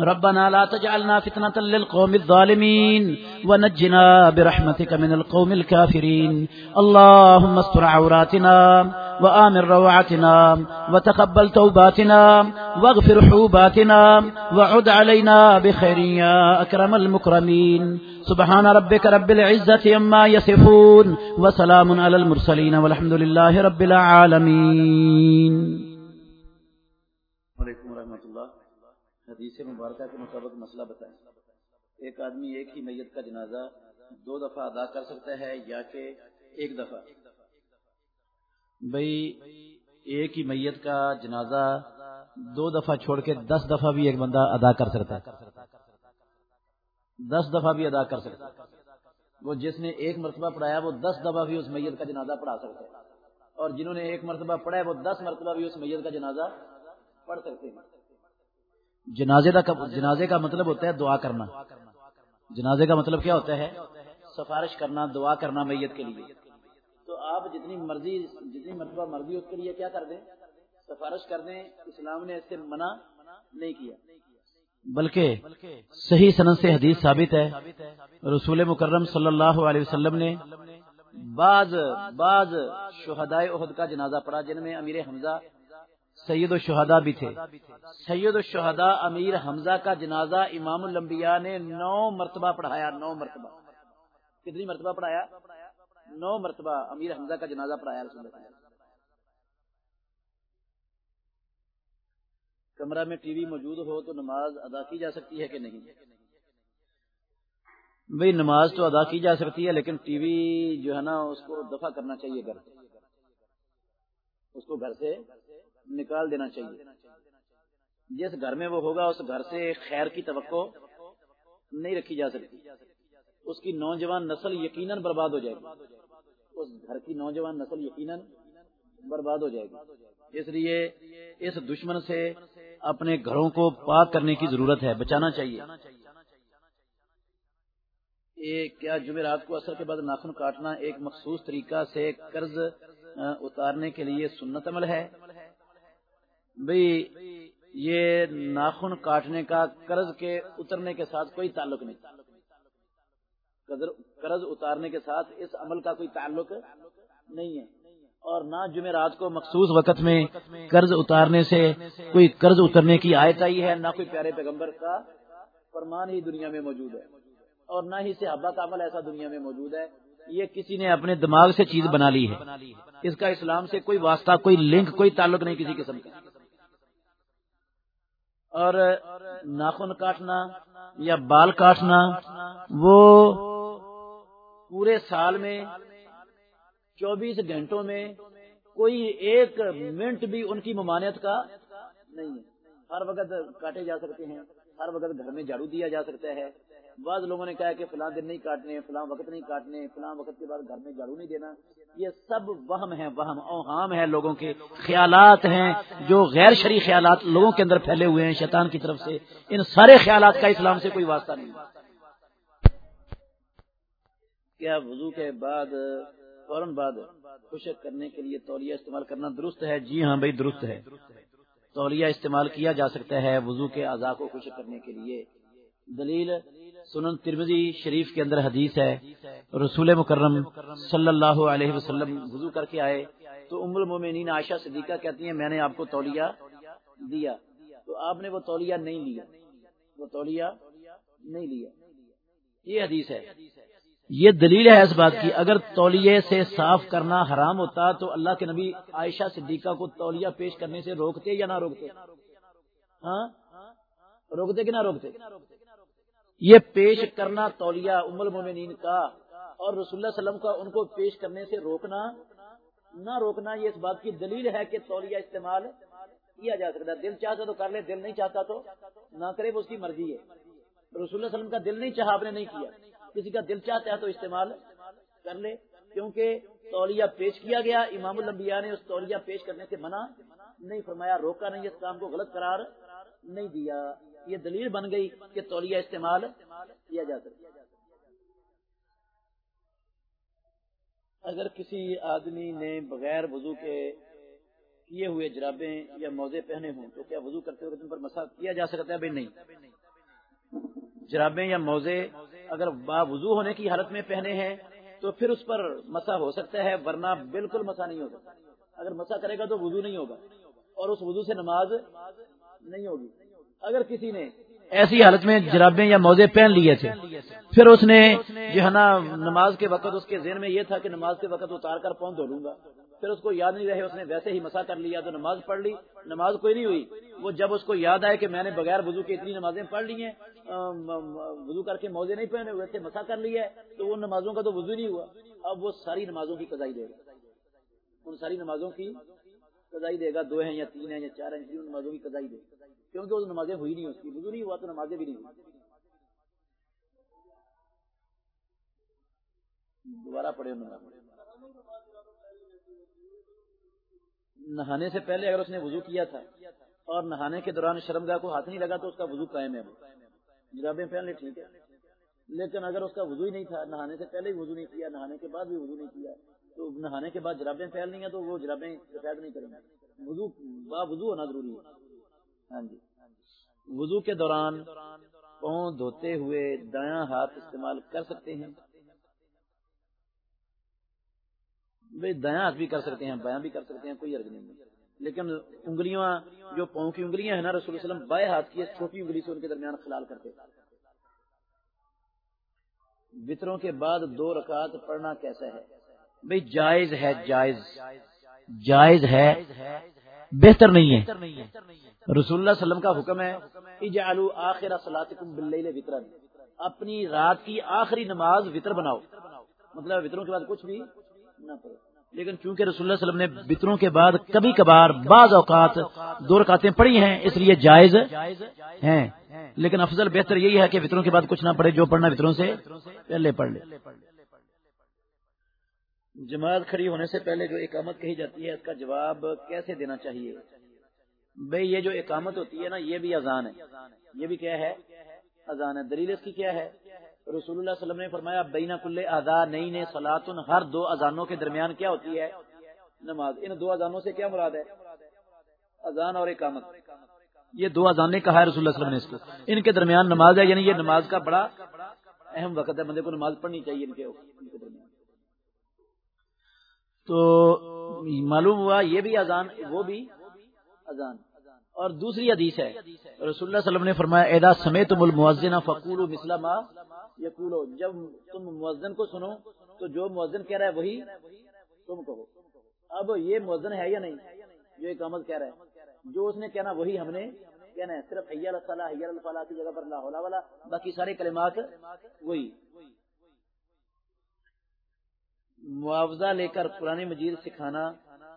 ربنا لا تجعلنا فتنة للقوم الظالمين. ونجنا برحمتك من القوم الكافرين. اللهم استر عوراتنا وآمن روعتنا وتقبل توباتنا واغفر حوباتنا وعد علينا بخير يا أكرم المكرمين. سبحان ربك رب العزة يما يصفون وسلام على المرسلين والحمد لله رب العالمين. علیکم ورحمۃ اللہ۔ حدیث مبارکہ کے مطابق مسئلہ بتائیں۔ ایک آدمی ایک ہی میت کا جنازہ دو دفعہ ادا کر سکتا ہے یا کہ ایک دفعہ؟ بھائی ایک ہی میت کا جنازہ دو دفعہ چھوڑ کے دس دفعہ بھی ایک بندہ ادا کر سکتا ہے۔ دس دفعہ بھی ادا کر سکتا ہے۔ وہ جس نے ایک مرتبہ پڑھایا، وہ دس دفعہ بھی اس میت کا جنازہ پڑھا سکتا ہے۔ اور جنہوں نے ایک مرتبہ پڑھا ہے، وہ دس مرتبہ بھی اس میت کا جنازہ پڑھ سکتے ہیں۔ جنازے کا جنازے کا مطلب ہوتا ہے دعا کرنا۔ جنازے کا مطلب کیا ہوتا ہے؟ سفارش کرنا، دعا کرنا میت کے لیے۔ تو آپ جتنی مرضی، جتنی مرتبہ مرضی اس کے لیے کیا کر دیں؟ سفارش کر دیں۔ اسلام نے اس سے منع نہیں کیا۔ بلکہ صحیح صنعت سے حدیث ثابت ہے۔ رسول مکرم صلی اللہ علیہ وسلم نے بعض بعض شہدائے عہد کا جنازہ پڑھا، جن میں امیر حمزہ سید الشہداء بھی تھے۔ سید الشہداء امیر حمزہ کا جنازہ امام الانبیاء نے نو مرتبہ پڑھایا، نو مرتبہ۔ کتنی مرتبہ پڑھایا؟ نو مرتبہ امیر حمزہ کا جنازہ پڑھایا۔ رسول اللہ کمرہ میں ٹی وی موجود ہو تو نماز ادا کی جا سکتی ہے کہ نہیں؟ بھائی نماز تو ادا کی جا سکتی ہے، لیکن ٹی وی جو ہے نا، اس کو دفع کرنا چاہیے گھر اس کو گھر سے نکال دینا چاہیے۔ جس گھر میں وہ ہوگا، اس گھر سے خیر کی توقع نہیں رکھی جا سکتی۔ اس کی نوجوان نسل یقیناً برباد ہو جائے گی۔ اس گھر کی نوجوان نسل یقیناً برباد ہو جائے گی۔ اس لیے اس دشمن سے اپنے گھروں کو پاک کرنے کی ضرورت ہے، بچانا چاہیے۔ کیا جمعرات کو اثر کے بعد ناخن کاٹنا ایک مخصوص طریقہ سے قرض اتارنے کے لیے سنت عمل ہے؟ بھئی، یہ ناخن کاٹنے کا قرض کے اترنے کے ساتھ کوئی تعلق نہیں۔ قرض اتارنے کے ساتھ اس عمل کا کوئی تعلق نہیں ہے۔ اور نہ جمعرات کو مخصوص وقت میں قرض اتارنے سے کوئی قرض اترنے کی آیت آئی ہے، نہ کوئی پیارے پیغمبر کا فرمان ہی دنیا میں موجود ہے اور نہ ہی صحابہ کا عمل ایسا دنیا میں موجود ہے۔ یہ کسی نے اپنے دماغ سے چیز بنا لی ہے۔ اس کا اسلام سے کوئی واسطہ، کوئی لنک، کوئی تعلق نہیں کسی قسم کا۔ اور ناخن کاٹنا یا بال کاٹنا، وہ پورے سال میں چوبیس گھنٹوں میں کوئی ایک منٹ بھی ان کی ممانعت کا نہیں ہے۔ ہر وقت کاٹے جا سکتے ہیں۔ ہر وقت گھر میں جھاڑو دیا جا سکتا ہے۔ بعض لوگوں نے کہا کہ فلاں دن نہیں کاٹنے، فلاں وقت نہیں کاٹنے، فلاں وقت کے بعد گھر میں جھاڑو نہیں دینا۔ یہ سب وہم ہے وہم اوہام ہے لوگوں کے۔ خیالات ہیں جو غیر شرعی خیالات لوگوں کے اندر پھیلے ہوئے ہیں شیطان کی طرف سے۔ ان سارے خیالات کا اسلام سے کوئی واسطہ نہیں۔ کیا وضو کے بعد فوراً بعد خشک کرنے کے لیے تولیہ استعمال کرنا درست ہے۔ جی ہاں بھائی، درست ہے۔ تولیہ استعمال کیا جا سکتا ہے وضو کے اعضاء کو خشک کرنے کے لیے۔ دلیل سنن ترمزی شریف کے اندر حدیث ہے۔ رسول مکرم صلی اللہ علیہ وسلم وضو کر کے آئے۔ تو ام المومنین عائشہ صدیقہ کہتی ہیں، میں نے آپ کو تولیہ دیا۔ تو آپ نے وہ تولیہ نہیں لیا۔ وہ تولیہ نہیں لیا۔ یہ حدیث ہے۔ یہ دلیل ہے اس بات کی، اگر تولیے سے صاف کرنا حرام ہوتا تو اللہ کے نبی عائشہ صدیقہ کو تولیہ پیش کرنے سے روکتے یا نہ روکتے؟ ہاں؟ روکتے کہ نہ روکتے؟ یہ پیش کرنا تولیہ ام المومنین کا اور رسول اللہ وسلم کا ان کو پیش کرنے سے روکنا نہ روکنا، یہ اس بات کی دلیل ہے کہ تولیہ استعمال کیا جا سکتا ہے۔ دل چاہتا تو کر لے، دل نہیں چاہتا تو نہ کرے، وہ اس کی مرضی ہے۔ رسول اللہ وسلم کا دل نہیں چاہا، آپ نے نہیں کیا۔ کسی کا دل چاہتا ہے تو استعمال کر لے، کیونکہ تولیہ پیش کیا گیا، امام الانبیاء نے اس تولیہ پیش کرنے سے منع نہیں فرمایا، روکا نہیں، اس کام کو غلط قرار نہیں دیا۔ یہ دلیل بن گئی کہ تولیہ استعمال کیا جا سکتا اگر کسی آدمی نے بغیر وضو کے کیے ہوئے جرابیں یا موزے پہنے ہوں تو کیا وضو کرتے ہوئے پر مسا کیا جا سکتا ہے؟ بھائی نہیں۔ جرابیں یا موزے اگر باوضو ہونے کی حالت میں پہنے ہیں، تو پھر اس پر مسا ہو سکتا ہے، ورنہ بالکل مسا نہیں ہوگا۔ اگر مسا کرے گا تو وضو نہیں ہوگا۔ اور اس وضو سے نماز نہیں ہوگی۔ اگر کسی نے ایسی حالت میں جرابیں یا موزے پہن لیے تھے، پھر اس نے جو ہے نا نماز کے وقت اس کے ذہن میں یہ تھا کہ نماز کے وقت اتار کر پہنچ دھو لوں گا۔ پھر اس کو یاد نہیں رہے، اس نے ویسے ہی مسا کر لیا، تو نماز پڑھ لی۔ نماز کوئی نہیں ہوئی۔ وہ جب اس کو یاد آئے کہ میں نے بغیر وضو کے اتنی نمازیں پڑھ لی ہیں وضو کر کے موزے نہیں پہنے ویسے مسا کر لیا ہے، تو وہ نمازوں کا تو وضو نہیں ہوا۔ اب وہ ساری نمازوں کی قضائی دے گا۔ ان ساری نمازوں کی قضائی دے گا، دو ہیں یا تین ہیں یا چار ہیں، ان نمازوں کی قضائی دے گا۔ کیونکہ وہ نمازیں ہوئی نہیں، اس کی وضو نہیں ہوا، تو نمازیں بھی نہیں ہوئی۔ دوبارہ پڑھے نماز نہانے سے پہلے اگر اس نے وضو کیا تھا اور نہانے کے دوران شرمگاہ کو ہاتھ نہیں لگا تو اس کا وضو قائم ہے جرابیں پہن لے ٹھیک ہے۔ لیکن اگر اس کا وضو ہی نہیں تھا، نہانے سے پہلے ہی وضو نہیں کیا، نہانے کے بعد بھی وضو نہیں کیا، تو نہانے کے بعد جرابیں پھیل نہیں ہیں تو وہ جرابیں سفید نہیں کریں گے۔ وضو، با وضو ہونا ضروری ہے۔ ہاں جی۔ وضو کے دوران پاؤں دھوتے ہوئے دایاں ہاتھ استعمال کر سکتے ہیں۔ دایاں ہاتھ بھی کر سکتے ہیں، بایاں بھی کر سکتے ہیں، کوئی عرض نہیں لیکن انگلیاں، جو پاؤں کی انگلیاں ہیں نا رسول وسلم، بائیں ہاتھ کی چھوٹی انگلی سے ان کے درمیان خلال کرتے وطروں کے بعد دو رکعت پڑھنا کیسا ہے؟ بھائی جائز ہے، جائز۔ جائز ہے، بہتر نہیں ہے۔ رسول اللہ وسلم کا حکم ہے، اجعلوا آخر صلاتکم باللیل وطرا۔ اپنی رات کی آخری نماز وطر بناؤ۔ مطلب وطروں کے بعد کچھ بھی لیکن چونکہ رسول اللہ علیہ وسلم نے بتروں کے بعد کبھی کبھار بعض اوقات دو رکعتیں پڑھی ہیں اس لیے جائز ہیں۔ لیکن افضل بہتر یہی ہے کہ بتروں کے بعد کچھ نہ پڑھے جو پڑھنا بتروں سے پہلے پڑھ لے۔ جماعت کھڑی ہونے سے پہلے جو اقامت کہی جاتی ہے اس کا جواب کیسے دینا چاہیے؟ بھائی یہ جو اقامت ہوتی ہے نا یہ بھی اذان ہے۔ یہ بھی کیا ہے؟ اذان ہے۔ دلیل اس کی کیا ہے؟ رسول اللہ وسلم نے فرمایا بینا کل ادا نئی نے سلاطن ہر دو اذانوں کے درمیان کیا ہوتی ہے؟ نماز۔ ان دو اذانوں سے کیا مراد ہے؟ اذان اور اقامت۔ یہ دو اذانیں کہا ہے رسول اللہ علیہ وسلم نے اس کو۔ ان کے درمیان نماز ہے یعنی یہ نماز کا بڑا اہم وقت ہے، بندے کو نماز پڑھنی چاہیے ان کے درمیان۔ تو معلوم ہوا، یہ بھی اذان، وہ بھی اذان۔ اور دوسری حدیث ہے، رسول اللہ صلی اللہ علیہ وسلم نے فرمایا ادا سمیت المعزن فقول مسلم یقولو، جب تم مؤذن کو سنو، تو جو مؤذن کہہ رہا ہے وہی تم کہو۔ اب یہ مؤذن ہے یا نہیں؟ جو ایک عمل کہہ رہا ہے۔ جو اس نے کہنا وہی ہم نے کہنا ہے۔ صرف حیال الفلاح حیال الفلاح کی جگہ پر لاہور والا باقی سارے کلمات وہی۔ معاوضہ لے کر پرانی مجید سکھانا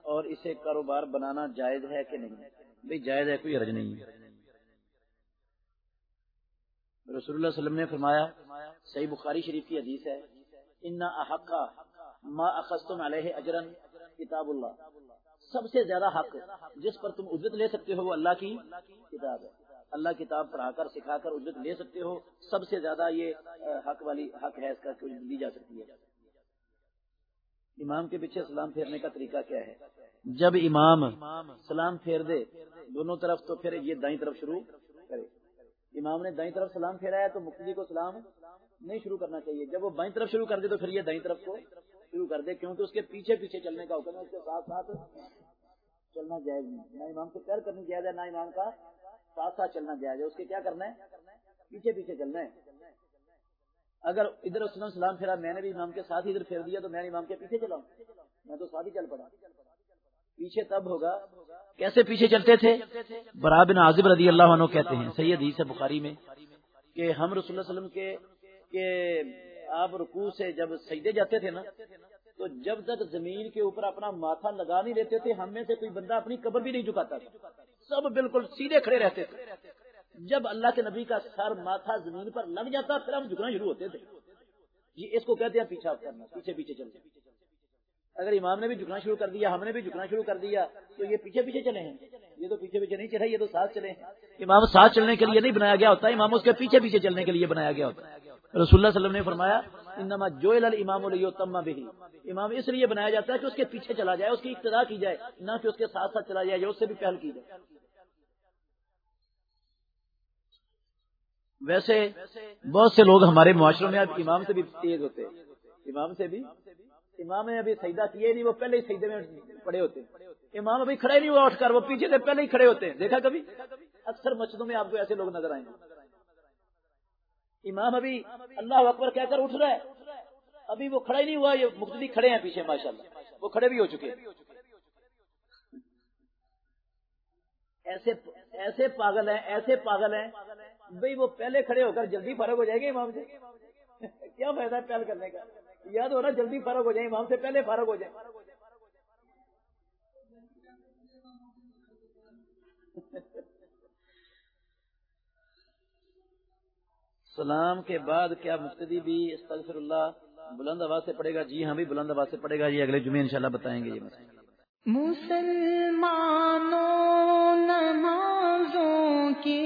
اور اسے کاروبار بنانا جائز ہے کہ نہیں؟ بھائی جائز ہے، کوئی حرج نہیں۔ رسول اللہ علیہ وسلم نے فرمایا صحیح بخاری شریف کی حدیث ہے ان احقا ما اخذتم علیہ اجرن کتاب اللہ سب سے زیادہ حق جس پر تم عزت لے سکتے ہو وہ اللہ کی کتاب ہے۔ اللہ کتاب پڑھا کر، سکھا کر عزت لے سکتے ہو، سب سے زیادہ یہ حق والی، حق ہے اس کا لی جا سکتی ہے۔ امام کے پیچھے سلام پھیرنے کا طریقہ کیا ہے؟ جب امام سلام پھیر دے، دونوں طرف تو پھر یہ دائیں طرف شروع کرے۔ امام نے دائیں طرف سلام پھیرا ہے تو مفتی کو سلام نہیں شروع کرنا چاہیے۔ جب وہ بائیں طرف شروع کر دے تو پھر یہ دائیں طرف کو شروع کر دے، کیونکہ اس کے پیچھے پیچھے چلنے کا حکم ہے، اس کے ساتھ ساتھ چلنا جائز نہیں نہ امام کو پیر کرنی جائز ہے، نہ امام کا ساتھ ساتھ چلنا جائز ہے۔ اس کے کیا کرنا ہے؟ پیچھے پیچھے چلنا ہے۔ اگر ادھر اسلم سلام پھیرا میں نے بھی امام کے ساتھ ہی ادھر پھیر دیا تو میں امام کے پیچھے چلاؤں۔ میں تو ساتھ ہی چل پڑا۔ پیچھے تب ہوگا، کیسے پیچھے چلتے تھے؟ برا بن عازب رضی اللہ عنہ کہتے ہیں سید حدیث ہے بخاری میں کہ ہم رسول اللہ علیہ وسلم کے کہ آپ رکوع سے جب سجدے جاتے تھے نا، تو جب تک زمین کے اوپر اپنا ماتھا لگا نہیں لیتے تھے، ہم میں سے کوئی بندہ اپنی قبر بھی نہیں جھکاتا تھا۔ سب بالکل سیدھے کھڑے رہتے تھے۔ جب اللہ کے نبی کا سر ماتھا زمین پر لگ جاتا، پھر ہم جھکنا شروع ہوتے تھے۔ یہ اس کو کہتے ہیں پیچھا کرنا، پیچھے پیچھے چلتے اگر امام نے بھی جھکنا شروع کر دیا، ہم نے بھی جھکنا شروع کر دیا، تو یہ پیچھے پیچھے چلے ہیں۔ یہ تو پیچھے پیچھے نہیں چلے، یہ تو ساتھ چلے ہیں۔ امام ساتھ چلنے کے لیے نہیں بنایا گیا ہوتا، امام اس کے پیچھے پیچھے چلنے کے لیے بنایا گیا ہوتا۔ ہے رسول اللہ علیہ وسلم نے فرمایا، انما جو امام التما بھی امام اس لیے بنایا جاتا ہے کہ اس کے پیچھے چلا جائے، اس کی ابتدا کی جائے، نہ کہ اس کے ساتھ ساتھ چلا جائے اس سے بھی پہل کی جائے۔ ویسے، بہت سے لوگ ہمارے معاشروں میں اب امام سے بھی تیز ہوتے امام سے بھی، امام نے ابھی سجدہ کیے نہیں، وہ پہلے ہی سجدے میں پڑے ہوتے امام ابھی کھڑے نہیں ہوا اٹھ کر، وہ پیچھے سے پہلے ہی کھڑے ہوتے ہیں۔ دیکھا کبھی؟ اکثر مسجدوں میں آپ کو ایسے لوگ نظر آئیں گے۔ امام ابھی اللہ اکبر کہہ کر اٹھ رہا ہے۔ ابھی وہ کھڑا ہی نہیں ہوا، یہ مختلف کھڑے ہیں پیچھے ماشاء اللہ وہ کھڑے بھی ہو چکے ایسے ایسے پاگل ہیں، ایسے پاگل ہیں۔ بھائی وہ پہلے کھڑے ہو کر جلدی فرق ہو جائے گے امام سے؟ کیا فائدہ ہے پہل کرنے کا؟ یاد ہو رہا جلدی فرق ہو جائے امام سے پہلے فرق ہو جائے سلام کے بعد کیا مقتدی بھی استغفر اللہ، بلند آواز سے پڑے گا؟ جی ہاں بھی بلند آواز سے پڑے گا جی اگلے جمعے انشاءاللہ بتائیں گے یہ مسلمانوں نمازوں کے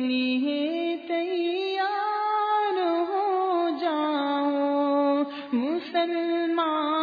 لیے تیار ہو جاؤ، مسلمان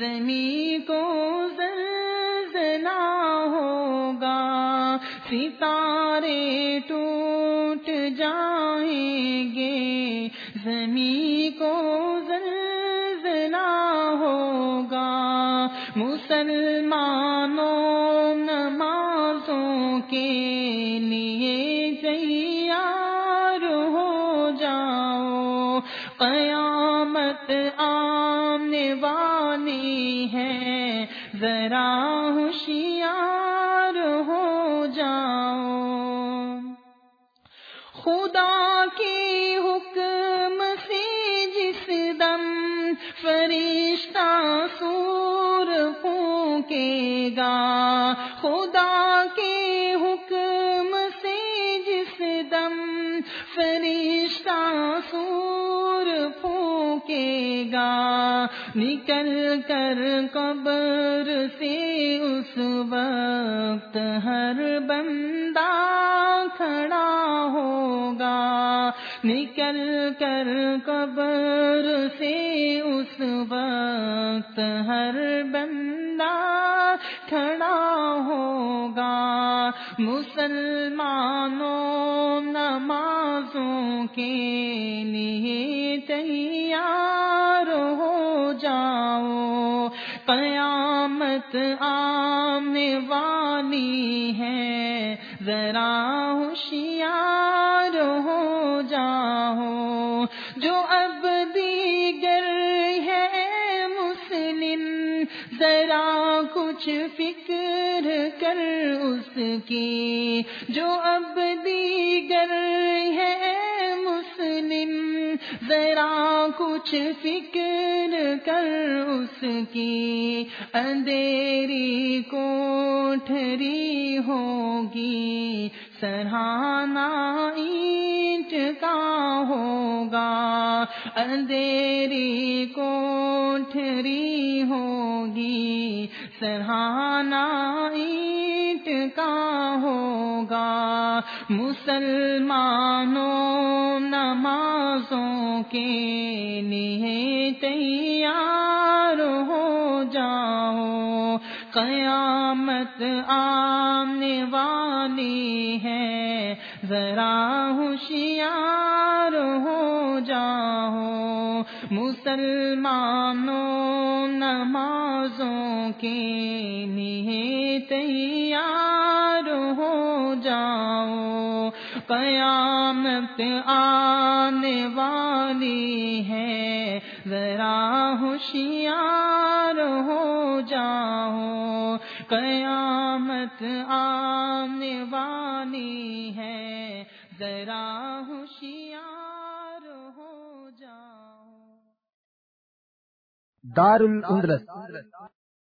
زمین کو زلزلہ ہوگا، ستارے ٹوٹ جائیں گے۔ زمین کو زلزلہ ہوگا، مسلمانوں نماز قیامت ذرا نکل کر قبر سے اس وقت ہر بندہ کھڑا ہوگا۔ نکل کر قبر سے اس وقت ہر بندہ کھڑا ہوگا۔ مسلمانوں نمازوں کے لیے تیار قیامت آنے والی ہے۔ ذرا ہوشیار ہو جاؤ۔ جو اب دیگر ہے مسلم، ذرا کچھ فکر کر اس کی۔ جو اب دیگر ذرا کچھ فکر کر اس کی، اندھیری کوٹھری ہوگی، سرہانا اینٹ کا ہوگا، اندھیری کوٹھری ہوگی، سرہانا اینٹ کا ہوگا۔ مسلمانوں نمازوں کے لیے تیار ہو جاؤ۔ قیامت آنے والی ہے۔ ذرا ہوشیار ہو جاؤ۔ مسلمانوں نمازوں کے لیے تیار قیامت آنے والی ہے۔ ذرا ہوشیار ہو جاؤ۔ قیامت آنے والی ہے۔ ذرا ہوشیار ہو جاؤ۔ دار الاندلس